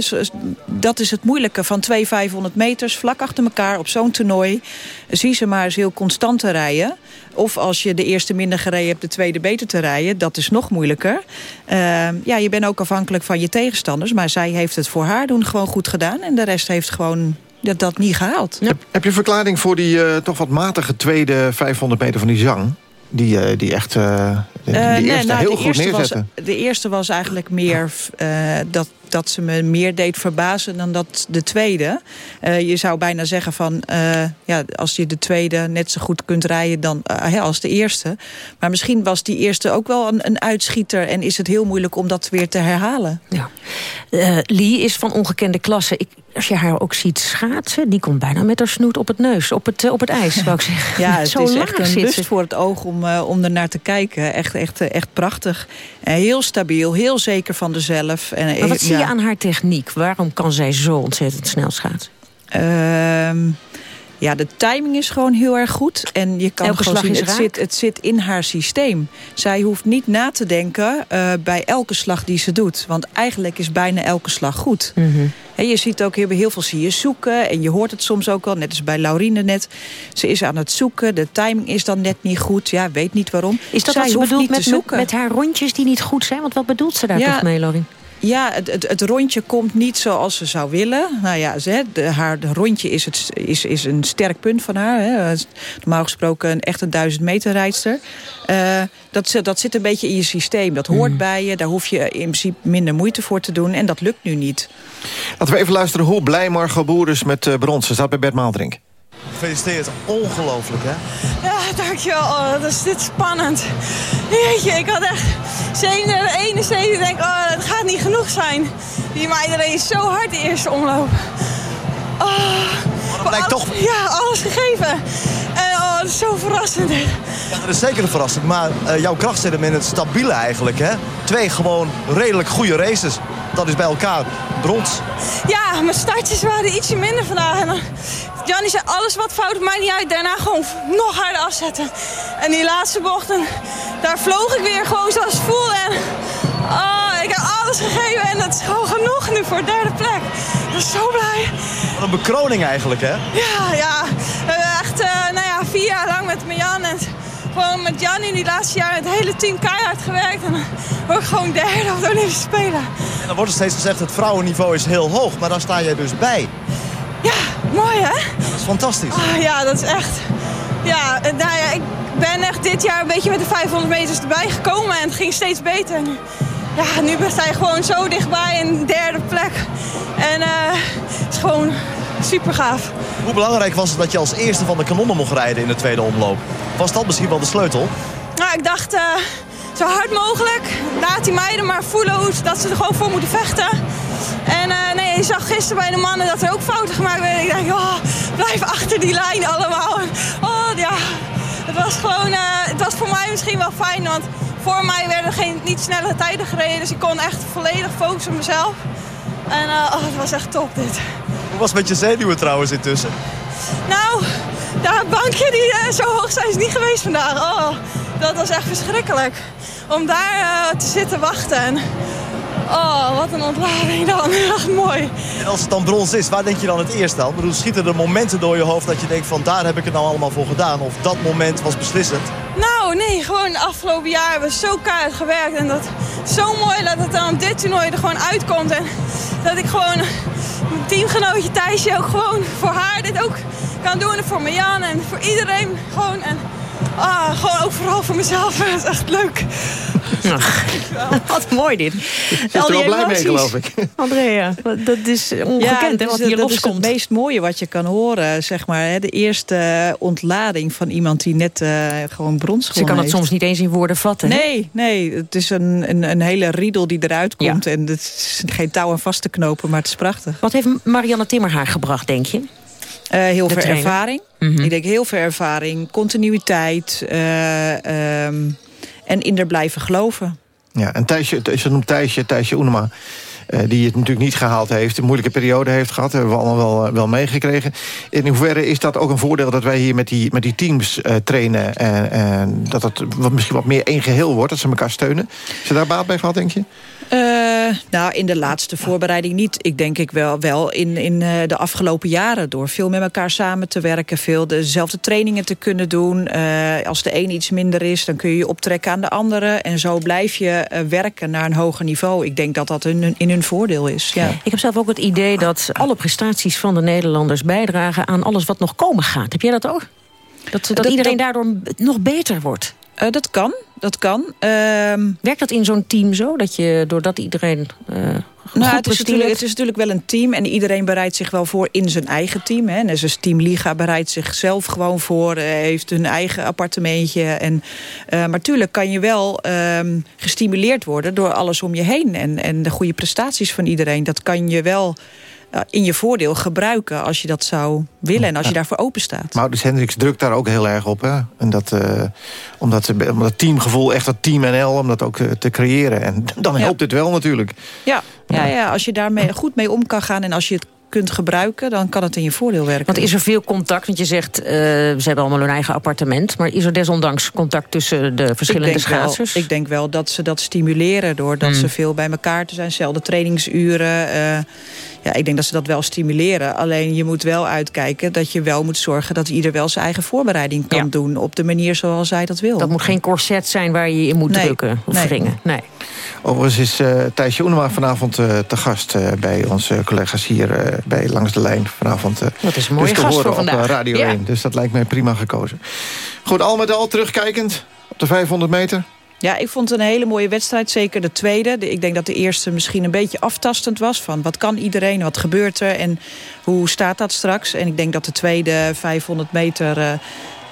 dat is het moeilijke van twee 500 meters vlak achter elkaar op zo'n toernooi. Zie ze maar eens heel constant te rijden. Of als je de eerste minder gereden hebt, de tweede beter te rijden. Dat is nog moeilijker. Uh, ja, je bent ook afhankelijk van je tegenstanders. Maar zij heeft het voor haar doen gewoon goed gedaan. En de rest heeft gewoon dat, dat niet gehaald. Heb, heb, je verklaring voor die uh, toch wat matige tweede 500 meter van die zang? Die, uh, die echt uh, die uh, eerste nee, nou, heel goed neerzetten. Was, de eerste was eigenlijk meer dat, dat ze me meer deed verbazen dan dat de tweede. je zou bijna zeggen van ja, als je de tweede net zo goed kunt rijden dan als de eerste. Maar misschien was die eerste ook wel een, een uitschieter en is het heel moeilijk om dat weer te herhalen. Ja. Lee is van ongekende klasse. Ik, als je haar ook ziet schaatsen, die komt bijna met haar snoet op het neus, op het, op het ijs, wou ik zeggen. Ja, het Zo is echt een lust voor het oog om, uh, om er naar te kijken. Echt echt, echt, prachtig. Heel stabiel, heel zeker van zichzelf. En, maar wat zie je aan haar techniek? Waarom kan zij zo ontzettend snel schaatsen? Ehm, ja, de timing is gewoon heel erg goed. En je kan elke gewoon slag zien, het zit, het zit in haar systeem. Zij hoeft niet na te denken uh, bij elke slag die ze doet. Want eigenlijk is bijna elke slag goed. Mm -hmm. En je ziet ook heel, veel zie je zoeken. En je hoort het soms ook al, net als bij Laurine net. Ze is aan het zoeken. De timing is dan net niet goed. Ja, weet niet waarom. Is dat Zij wat ze bedoelt met, zoeken. met haar rondjes die niet goed zijn? Want wat bedoelt ze daar Ja, toch mee, Laurine? Ja, het, het, het, rondje komt niet zoals ze zou willen. Nou ja, ze, de, haar de rondje is, het, is, is een sterk punt van haar. Hè. Normaal gesproken een, echt een duizend meter rijdster. Uh, dat, dat zit een beetje in je systeem. Dat hoort mm. bij je. Daar hoef je in principe minder moeite voor te doen. En dat lukt nu niet. Laten we even luisteren hoe blij Margot Boer is met uh, brons. Ze staat bij Bert Maaldrink. Gefeliciteerd, ongelooflijk hè? Ja, dankjewel. Oh, dat is dit spannend. Jeetje, ik had echt 37, 71, denk oh, het gaat niet genoeg zijn. Die meiden reden zo hard de eerste omloop. Oh, maar dat blijkt alles, toch... Ja, alles gegeven. En dat is zo verrassend. Ja, dat is zeker een verrassing. Maar uh, jouw kracht zit hem in het stabiele eigenlijk, hè? Twee gewoon redelijk goede races. Dat is bij elkaar brons. Ja, mijn startjes waren ietsje minder vandaag. En dan zei alles wat fout, maakt niet uit. Daarna gewoon nog harder afzetten. En die laatste bochten, daar vloog ik weer gewoon zoals voelde. En oh, ik heb alles gegeven en dat is gewoon genoeg nu voor de derde plek. Ik ben zo blij. Wat een bekroning eigenlijk, hè? Ja, ja. Uh, ja, vier jaar lang met Marjan en gewoon met Jannie die laatste jaar het hele team keihard gewerkt. En dan word ik gewoon derde op de Olympische Spelen. En dan wordt er steeds gezegd het vrouwenniveau is heel hoog, maar daar sta jij dus bij. Ja, mooi hè? Dat is fantastisch. Oh, ja, dat is echt... Ja, nou ja, ik ben echt dit jaar een beetje met de 500 meters erbij gekomen en het ging steeds beter. En ja, nu sta je gewoon zo dichtbij in derde plek. En uh, het is gewoon super gaaf. Hoe belangrijk was het dat je als eerste van de kanonnen mocht rijden in de tweede omloop? Was dat misschien wel de sleutel? Nou, ik dacht uh, zo hard mogelijk. Laat die meiden maar voelen hoe, dat ze er gewoon voor moeten vechten. En uh, nee, je zag gisteren bij de mannen dat er ook fouten gemaakt werden. Ik dacht, oh, blijf achter die lijn allemaal. Oh ja, het was gewoon, uh, het was voor mij misschien wel fijn. Want voor mij werden geen, niet snelle tijden gereden. Dus ik kon echt volledig focussen op mezelf. En uh, oh, het was echt top dit. Hoe was het met je zenuwen trouwens intussen? Nou, dat bankje die zo hoog zijn is niet geweest vandaag. Oh, dat was echt verschrikkelijk. Om daar te zitten wachten. En, Oh, wat een ontlading dan. Echt mooi. En als het dan brons is, waar denk je dan het eerst aan? Ik bedoel, schieten er momenten door je hoofd dat je denkt van daar heb ik het nou allemaal voor gedaan? Of dat moment was beslissend? Nou, nee, gewoon de afgelopen jaar hebben we zo keihard gewerkt. En dat zo mooi dat het dan op dit toernooi er gewoon uitkomt. En dat ik gewoon mijn teamgenootje Thijsje ook gewoon voor haar dit ook kan doen. En voor Marjan en voor iedereen gewoon. En ah, gewoon ook vooral voor mezelf. Dat is echt leuk. Ach, wat mooi dit. Je er wel blij mee, geloof ik. Andrea, dat is ongekend ja, hè, wat hier dat loskomt. is het meest mooie wat je kan horen. Zeg maar, hè, de eerste ontlading van iemand die net uh, gewoon brons Ze kan het heeft. soms niet eens in woorden vatten. Hè? Nee, nee, het is een, een, een hele riedel die eruit komt. Ja. En het is geen touw aan vast te knopen, maar het is prachtig. Wat heeft Marianne Timmer haar gebracht, denk je? Uh, heel De veel trainer. ervaring. Mm -hmm. Ik denk heel veel ervaring, continuïteit uh, um, en in er blijven geloven. Ja, en Thijsje, ze noemt Thijsje, Thijsje Oenema... Uh, die het natuurlijk niet gehaald heeft, een moeilijke periode heeft gehad. Hebben we allemaal wel, wel meegekregen. In hoeverre is dat ook een voordeel dat wij hier met die, met die teams uh, trainen... En, en dat het misschien wat meer één geheel wordt, dat ze elkaar steunen? Is er daar baat bij gehad, denk je? Uh, nou, in de laatste voorbereiding niet. Ik denk ik wel, wel in, in uh, de afgelopen jaren. Door veel met elkaar samen te werken. Veel dezelfde trainingen te kunnen doen. Uh, als de een iets minder is, dan kun je je optrekken aan de andere. En zo blijf je werken naar een hoger niveau. Ik denk dat dat in, in hun voordeel is. Ja. Ik heb zelf ook het idee dat alle prestaties van de Nederlanders... bijdragen aan alles wat nog komen gaat. Heb jij dat ook? Dat, dat, dat iedereen dat... daardoor nog beter wordt? Uh, dat kan, dat kan. Uh, Werkt dat in zo'n team zo? Dat je doordat iedereen uh, nou, het is, natuurlijk, het is natuurlijk wel een team en iedereen bereidt zich wel voor in zijn eigen team. Hè. Net zoals Team Liga bereidt zichzelf gewoon voor, heeft hun eigen appartementje. En, maar natuurlijk kan je wel gestimuleerd worden door alles om je heen. En, en de goede prestaties van iedereen, dat kan je wel... eh, in je voordeel gebruiken als je dat zou willen en als je daarvoor open staat. Maurits Hendricks drukt daar ook heel erg op. Hè? En dat, uh, om, dat, om dat teamgevoel, echt dat team NL, om dat ook te creëren. En dan helpt het wel natuurlijk. Ja, ja, ja, als je daarmee goed mee om kan gaan en als je het kunt gebruiken, dan kan het in je voordeel werken. Want is er veel contact? Want je zegt, uh, ze hebben allemaal hun eigen appartement. Maar is er desondanks contact tussen de verschillende schaatsers? Wel, ik denk wel dat ze dat stimuleren... doordat ze veel bij elkaar te zijn. Zelfde trainingsuren. Uh, ja, ik denk dat ze dat wel stimuleren. Alleen je moet wel uitkijken dat je wel moet zorgen... dat ieder wel zijn eigen voorbereiding kan ja. doen... op de manier zoals zij dat wil. Dat moet geen corset zijn waar je in moet nee. drukken of nee. wringen. Nee. Overigens is uh, Thijs Joenema vanavond uh, te gast uh, bij onze collega's hier bij Langs de Lijn. Vanavond dat is een mooie dus te gast horen voor op vandaag. Radio ja. 1. Dus dat lijkt mij prima gekozen. Goed, al met al terugkijkend op de 500 meter. Ja, ik vond het een hele mooie wedstrijd. Zeker de tweede. Ik denk dat de eerste misschien een beetje aftastend was. Van wat kan iedereen, wat gebeurt er en hoe staat dat straks? En ik denk dat de tweede 500 meter... Uh,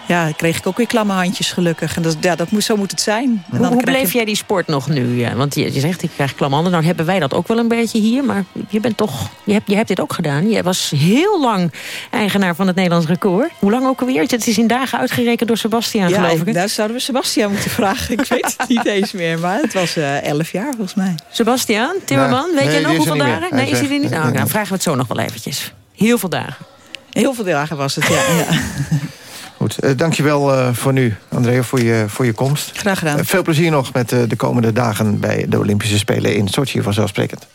ja, kreeg ik ook weer klamme handjes gelukkig. En dat, ja, dat moet, zo moet het zijn. En dan hoe bleef je... jij die sport nog nu? Ja, want je, je zegt, ik krijg klamme handen. Nou hebben wij dat ook wel een beetje hier. Maar je bent toch, je hebt, je hebt dit ook gedaan. Je was heel lang eigenaar van het Nederlands record. Hoe lang ook alweer? Het is in dagen uitgerekend door Sebastian, ja, geloof ik. daar zouden we Sebastian moeten vragen. Ik weet het niet eens meer. Maar het was uh, elf jaar volgens mij. Sebastian, Timmerman, Nou, weet nee, jij nog hoeveel dagen? Nee, is hij er niet? zegt- Nou, dan vragen we het zo nog wel eventjes. Heel veel dagen. Heel veel dagen was het, ja. ja. Goed, uh, dankjewel uh, voor nu, Andrea, voor je, voor je komst. Graag gedaan. Uh, veel plezier nog met de komende dagen bij de Olympische Spelen in Sochi, vanzelfsprekend.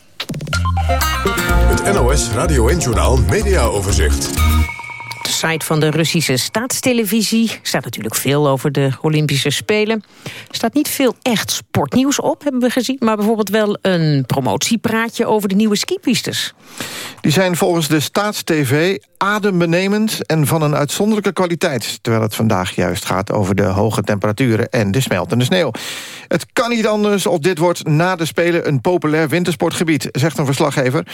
Het NOS Radio 1-journaal Mediaoverzicht. Site van de Russische staatstelevisie staat natuurlijk veel over de Olympische Spelen. Er staat niet veel echt sportnieuws op, hebben we gezien... maar bijvoorbeeld wel een promotiepraatje over de nieuwe skipistes. Die zijn volgens de Staatstv adembenemend en van een uitzonderlijke kwaliteit... terwijl het vandaag juist gaat over de hoge temperaturen en de smeltende sneeuw. Het kan niet anders of dit wordt na de Spelen een populair wintersportgebied... zegt een verslaggever.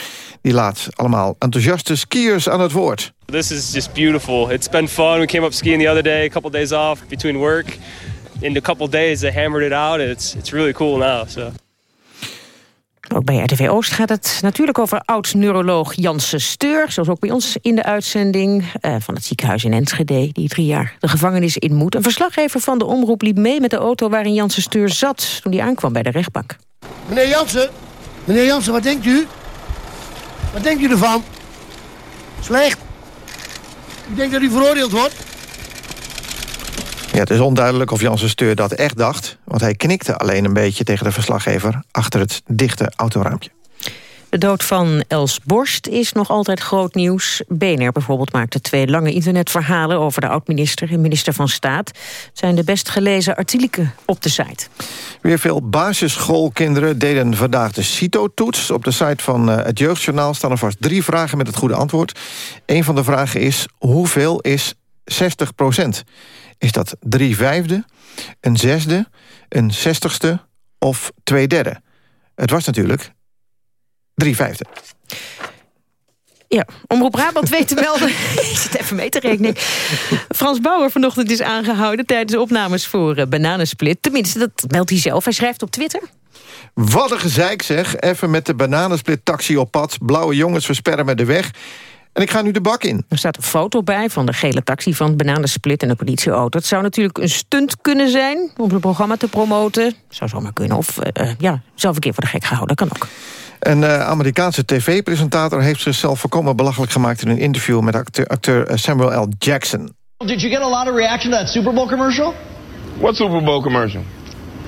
Die laat allemaal enthousiaste skiers aan het woord. This is just beautiful. It's been fun. We came up skiing the other day, a couple days off between work. In a couple days they hammered it out. It's, it's really cool now. So. Ook bij RTV Oost gaat het natuurlijk over oud-neuroloog Janse Steur. Zoals ook bij ons in de uitzending uh, van het ziekenhuis in Enschede... die drie jaar de gevangenis in moet. Een verslaggever van de omroep liep mee met de auto waarin Janse Steur zat... toen hij aankwam bij de rechtbank. Meneer Jansen, meneer Jansen, wat denkt u? Wat denkt u ervan? Slecht. U denkt dat u veroordeeld wordt? Ja, het is onduidelijk of Janssen Steur dat echt dacht... want hij knikte alleen een beetje tegen de verslaggever... achter het dichte autoraampje. De dood van Els Borst is nog altijd groot nieuws. BNR bijvoorbeeld maakte twee lange internetverhalen... over de oud-minister en minister van Staat. Zijn de best gelezen artikelen op de site. Weer veel basisschoolkinderen deden vandaag de CITO-toets. Op de site van uh, het Jeugdjournaal staan er vast drie vragen met het goede antwoord. Een van de vragen is, hoeveel is 60 procent? Is dat drie vijfde, een zesde, een zestigste of twee derde? Het was natuurlijk drie vijfde. Ja, Omroep Brabant weet te melden. Ik zit even mee te rekenen. Frans Bauer vanochtend is aangehouden tijdens de opnames voor uh, Bananensplit. Tenminste, dat meldt hij zelf. Hij schrijft op Twitter. Wat een gezeik zeg. Even met de Bananensplit-taxi op pad. Blauwe jongens versperren me de weg. En ik ga nu de bak in. Er staat een foto bij van de gele taxi van Bananensplit en de politieauto. Het zou natuurlijk een stunt kunnen zijn om het programma te promoten. Zou zomaar kunnen. Of uh, ja, zelf een keer voor de gek gehouden. Kan ook. Een uh, Amerikaanse tv-presentator heeft zichzelf voorkomen belachelijk gemaakt... in een interview met acteur, acteur Samuel L. Jackson. Did you get a lot of reaction to that Super Bowl commercial? What Super Bowl commercial?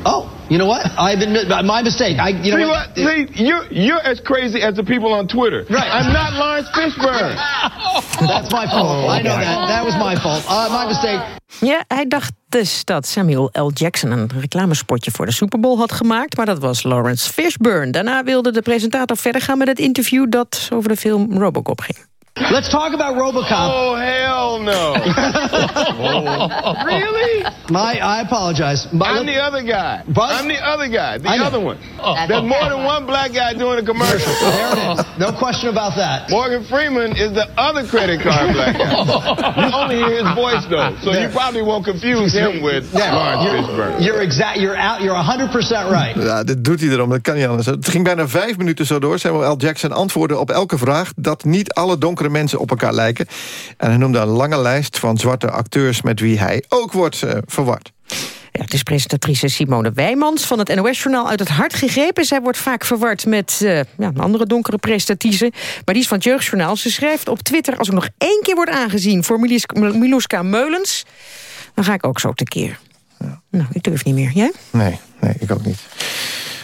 Oh, you know what? I've been my mistake. I, you know See what? what? See, you're you're as crazy as the people on Twitter. Right. I'm not Lawrence Fishburne. That's my fault. Oh, I know that. That was my fault. Uh, my mistake. Ja, hij dacht dus dat Samuel L. Jackson een reclamespotje voor de Super Bowl had gemaakt, maar dat was Lawrence Fishburne. Daarna wilde de presentator verder gaan met het interview dat over de film Robocop ging. Let's talk about RoboCop. Oh, hell no. really? My, I apologize. But I'm the other guy. Buzz? I'm the other guy, the I know. other one. Oh. There's more than one black guy doing a commercial. There it is. No question about that. Morgan Freeman is the other credit card black guy. you only hear his voice though, so you probably won't confuse him with Yeah, Lawrence you're, Fishburne. you're exact. You're out. You're 100% right. Ja, dit doet hij erom, dat kan niet anders. Het ging bijna vijf minuten zo door. Samuel L. Jackson antwoordde op elke vraag... dat niet alle donkere mensen op elkaar lijken. En hij noemde een lange lijst van zwarte acteurs... met wie hij ook wordt eh, verward. Ja, het is presentatrice Simone Wijmans van het NOS-journaal uit het hart gegrepen. Zij wordt vaak verward met eh, ja, een andere donkere presentatrice. Maar die is van het Jeugdjournaal. Ze schrijft op Twitter... als ik nog één keer word aangezien voor Miluska Meulens... dan ga ik ook zo tekeer. Nou, ik durf niet meer. Jij? Nee, nee, ik ook niet.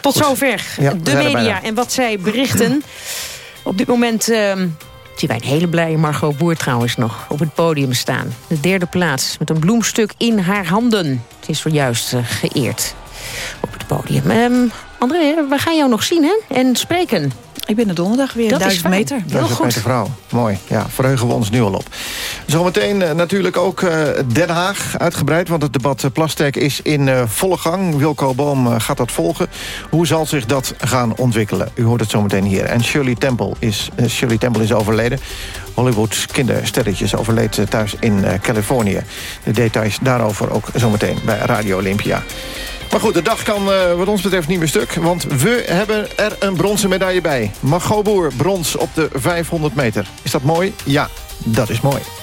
Tot zover Ja, de media en wat zij berichten. Op dit moment ehm, zien wij een hele blije Margot Boer trouwens nog op het podium staan. De derde plaats met een bloemstuk in haar handen. Ze is zojuist eh, geëerd op het podium. Ehm, André, we gaan jou nog zien hè? en spreken. Ik ben er donderdag weer, Dat is 1000 fijn. meter. Heel Duizend goed. meter vrouw. Mooi. Ja, verheugen we ons nu al op. Zometeen eh, natuurlijk ook eh, Den Haag uitgebreid... want het debat eh, Plastek is in eh, volle gang. Wilco Boom gaat dat volgen. Hoe zal zich dat gaan ontwikkelen? U hoort het zometeen hier. En Shirley Temple is, Shirley Temple is overleden. Hollywoods kindersterretjes overleed thuis in eh, Californië. De details daarover ook zometeen bij Radio Olympia. Maar goed, de dag kan eh, wat ons betreft niet meer stuk. Want we hebben er een bronzen medaille bij. Margot Boer, brons op de 500 meter. Is dat mooi? Ja, dat is mooi.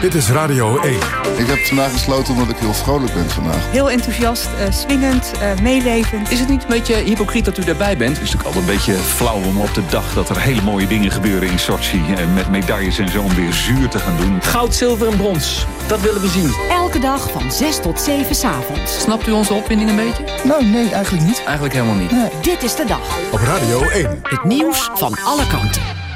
Dit is Radio 1. Ik heb vandaag besloten omdat ik heel vrolijk ben vandaag. Heel enthousiast, eh, swingend, eh, meelevend. Is het niet een beetje hypocriet dat u daarbij bent? Het is natuurlijk altijd een beetje flauw om op de dag dat er hele mooie dingen gebeuren in Sochi... eh, met medailles en zo om weer zuur te gaan doen. Goud, zilver en brons. Dat willen we zien. Elke dag van 6 tot 7 s'avonds. Snapt u onze opwinding een beetje? Nou, nee, eigenlijk niet. Eigenlijk helemaal niet. Dit is de dag. Op Radio 1. Het nieuws van alle kanten.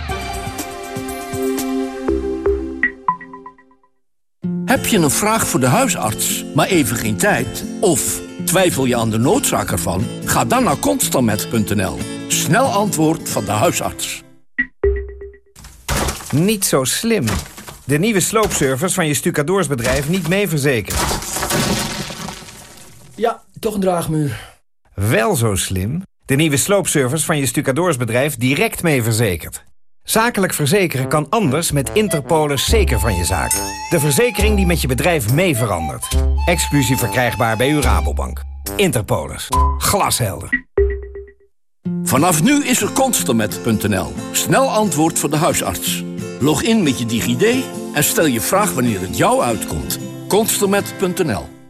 Heb je een vraag voor de huisarts, maar even geen tijd? Of twijfel je aan de noodzaak ervan? Ga dan naar constantmet.nl. Snel antwoord van de huisarts. Niet zo slim. De nieuwe sloopservice van je stucadoorsbedrijf niet mee verzekerd. Ja, toch een draagmuur. Wel zo slim. De nieuwe sloopservice van je stucadoorsbedrijf direct mee verzekerd. Zakelijk verzekeren kan anders met Interpolis zeker van je zaak. De verzekering die met je bedrijf mee verandert. Exclusief verkrijgbaar bij uw Rabobank. Interpolis. Glashelder. Vanaf nu is er constantmet.nl. Snel antwoord van de huisarts. Log in met je DigiD en stel je vraag wanneer het jou uitkomt. constantmet.nl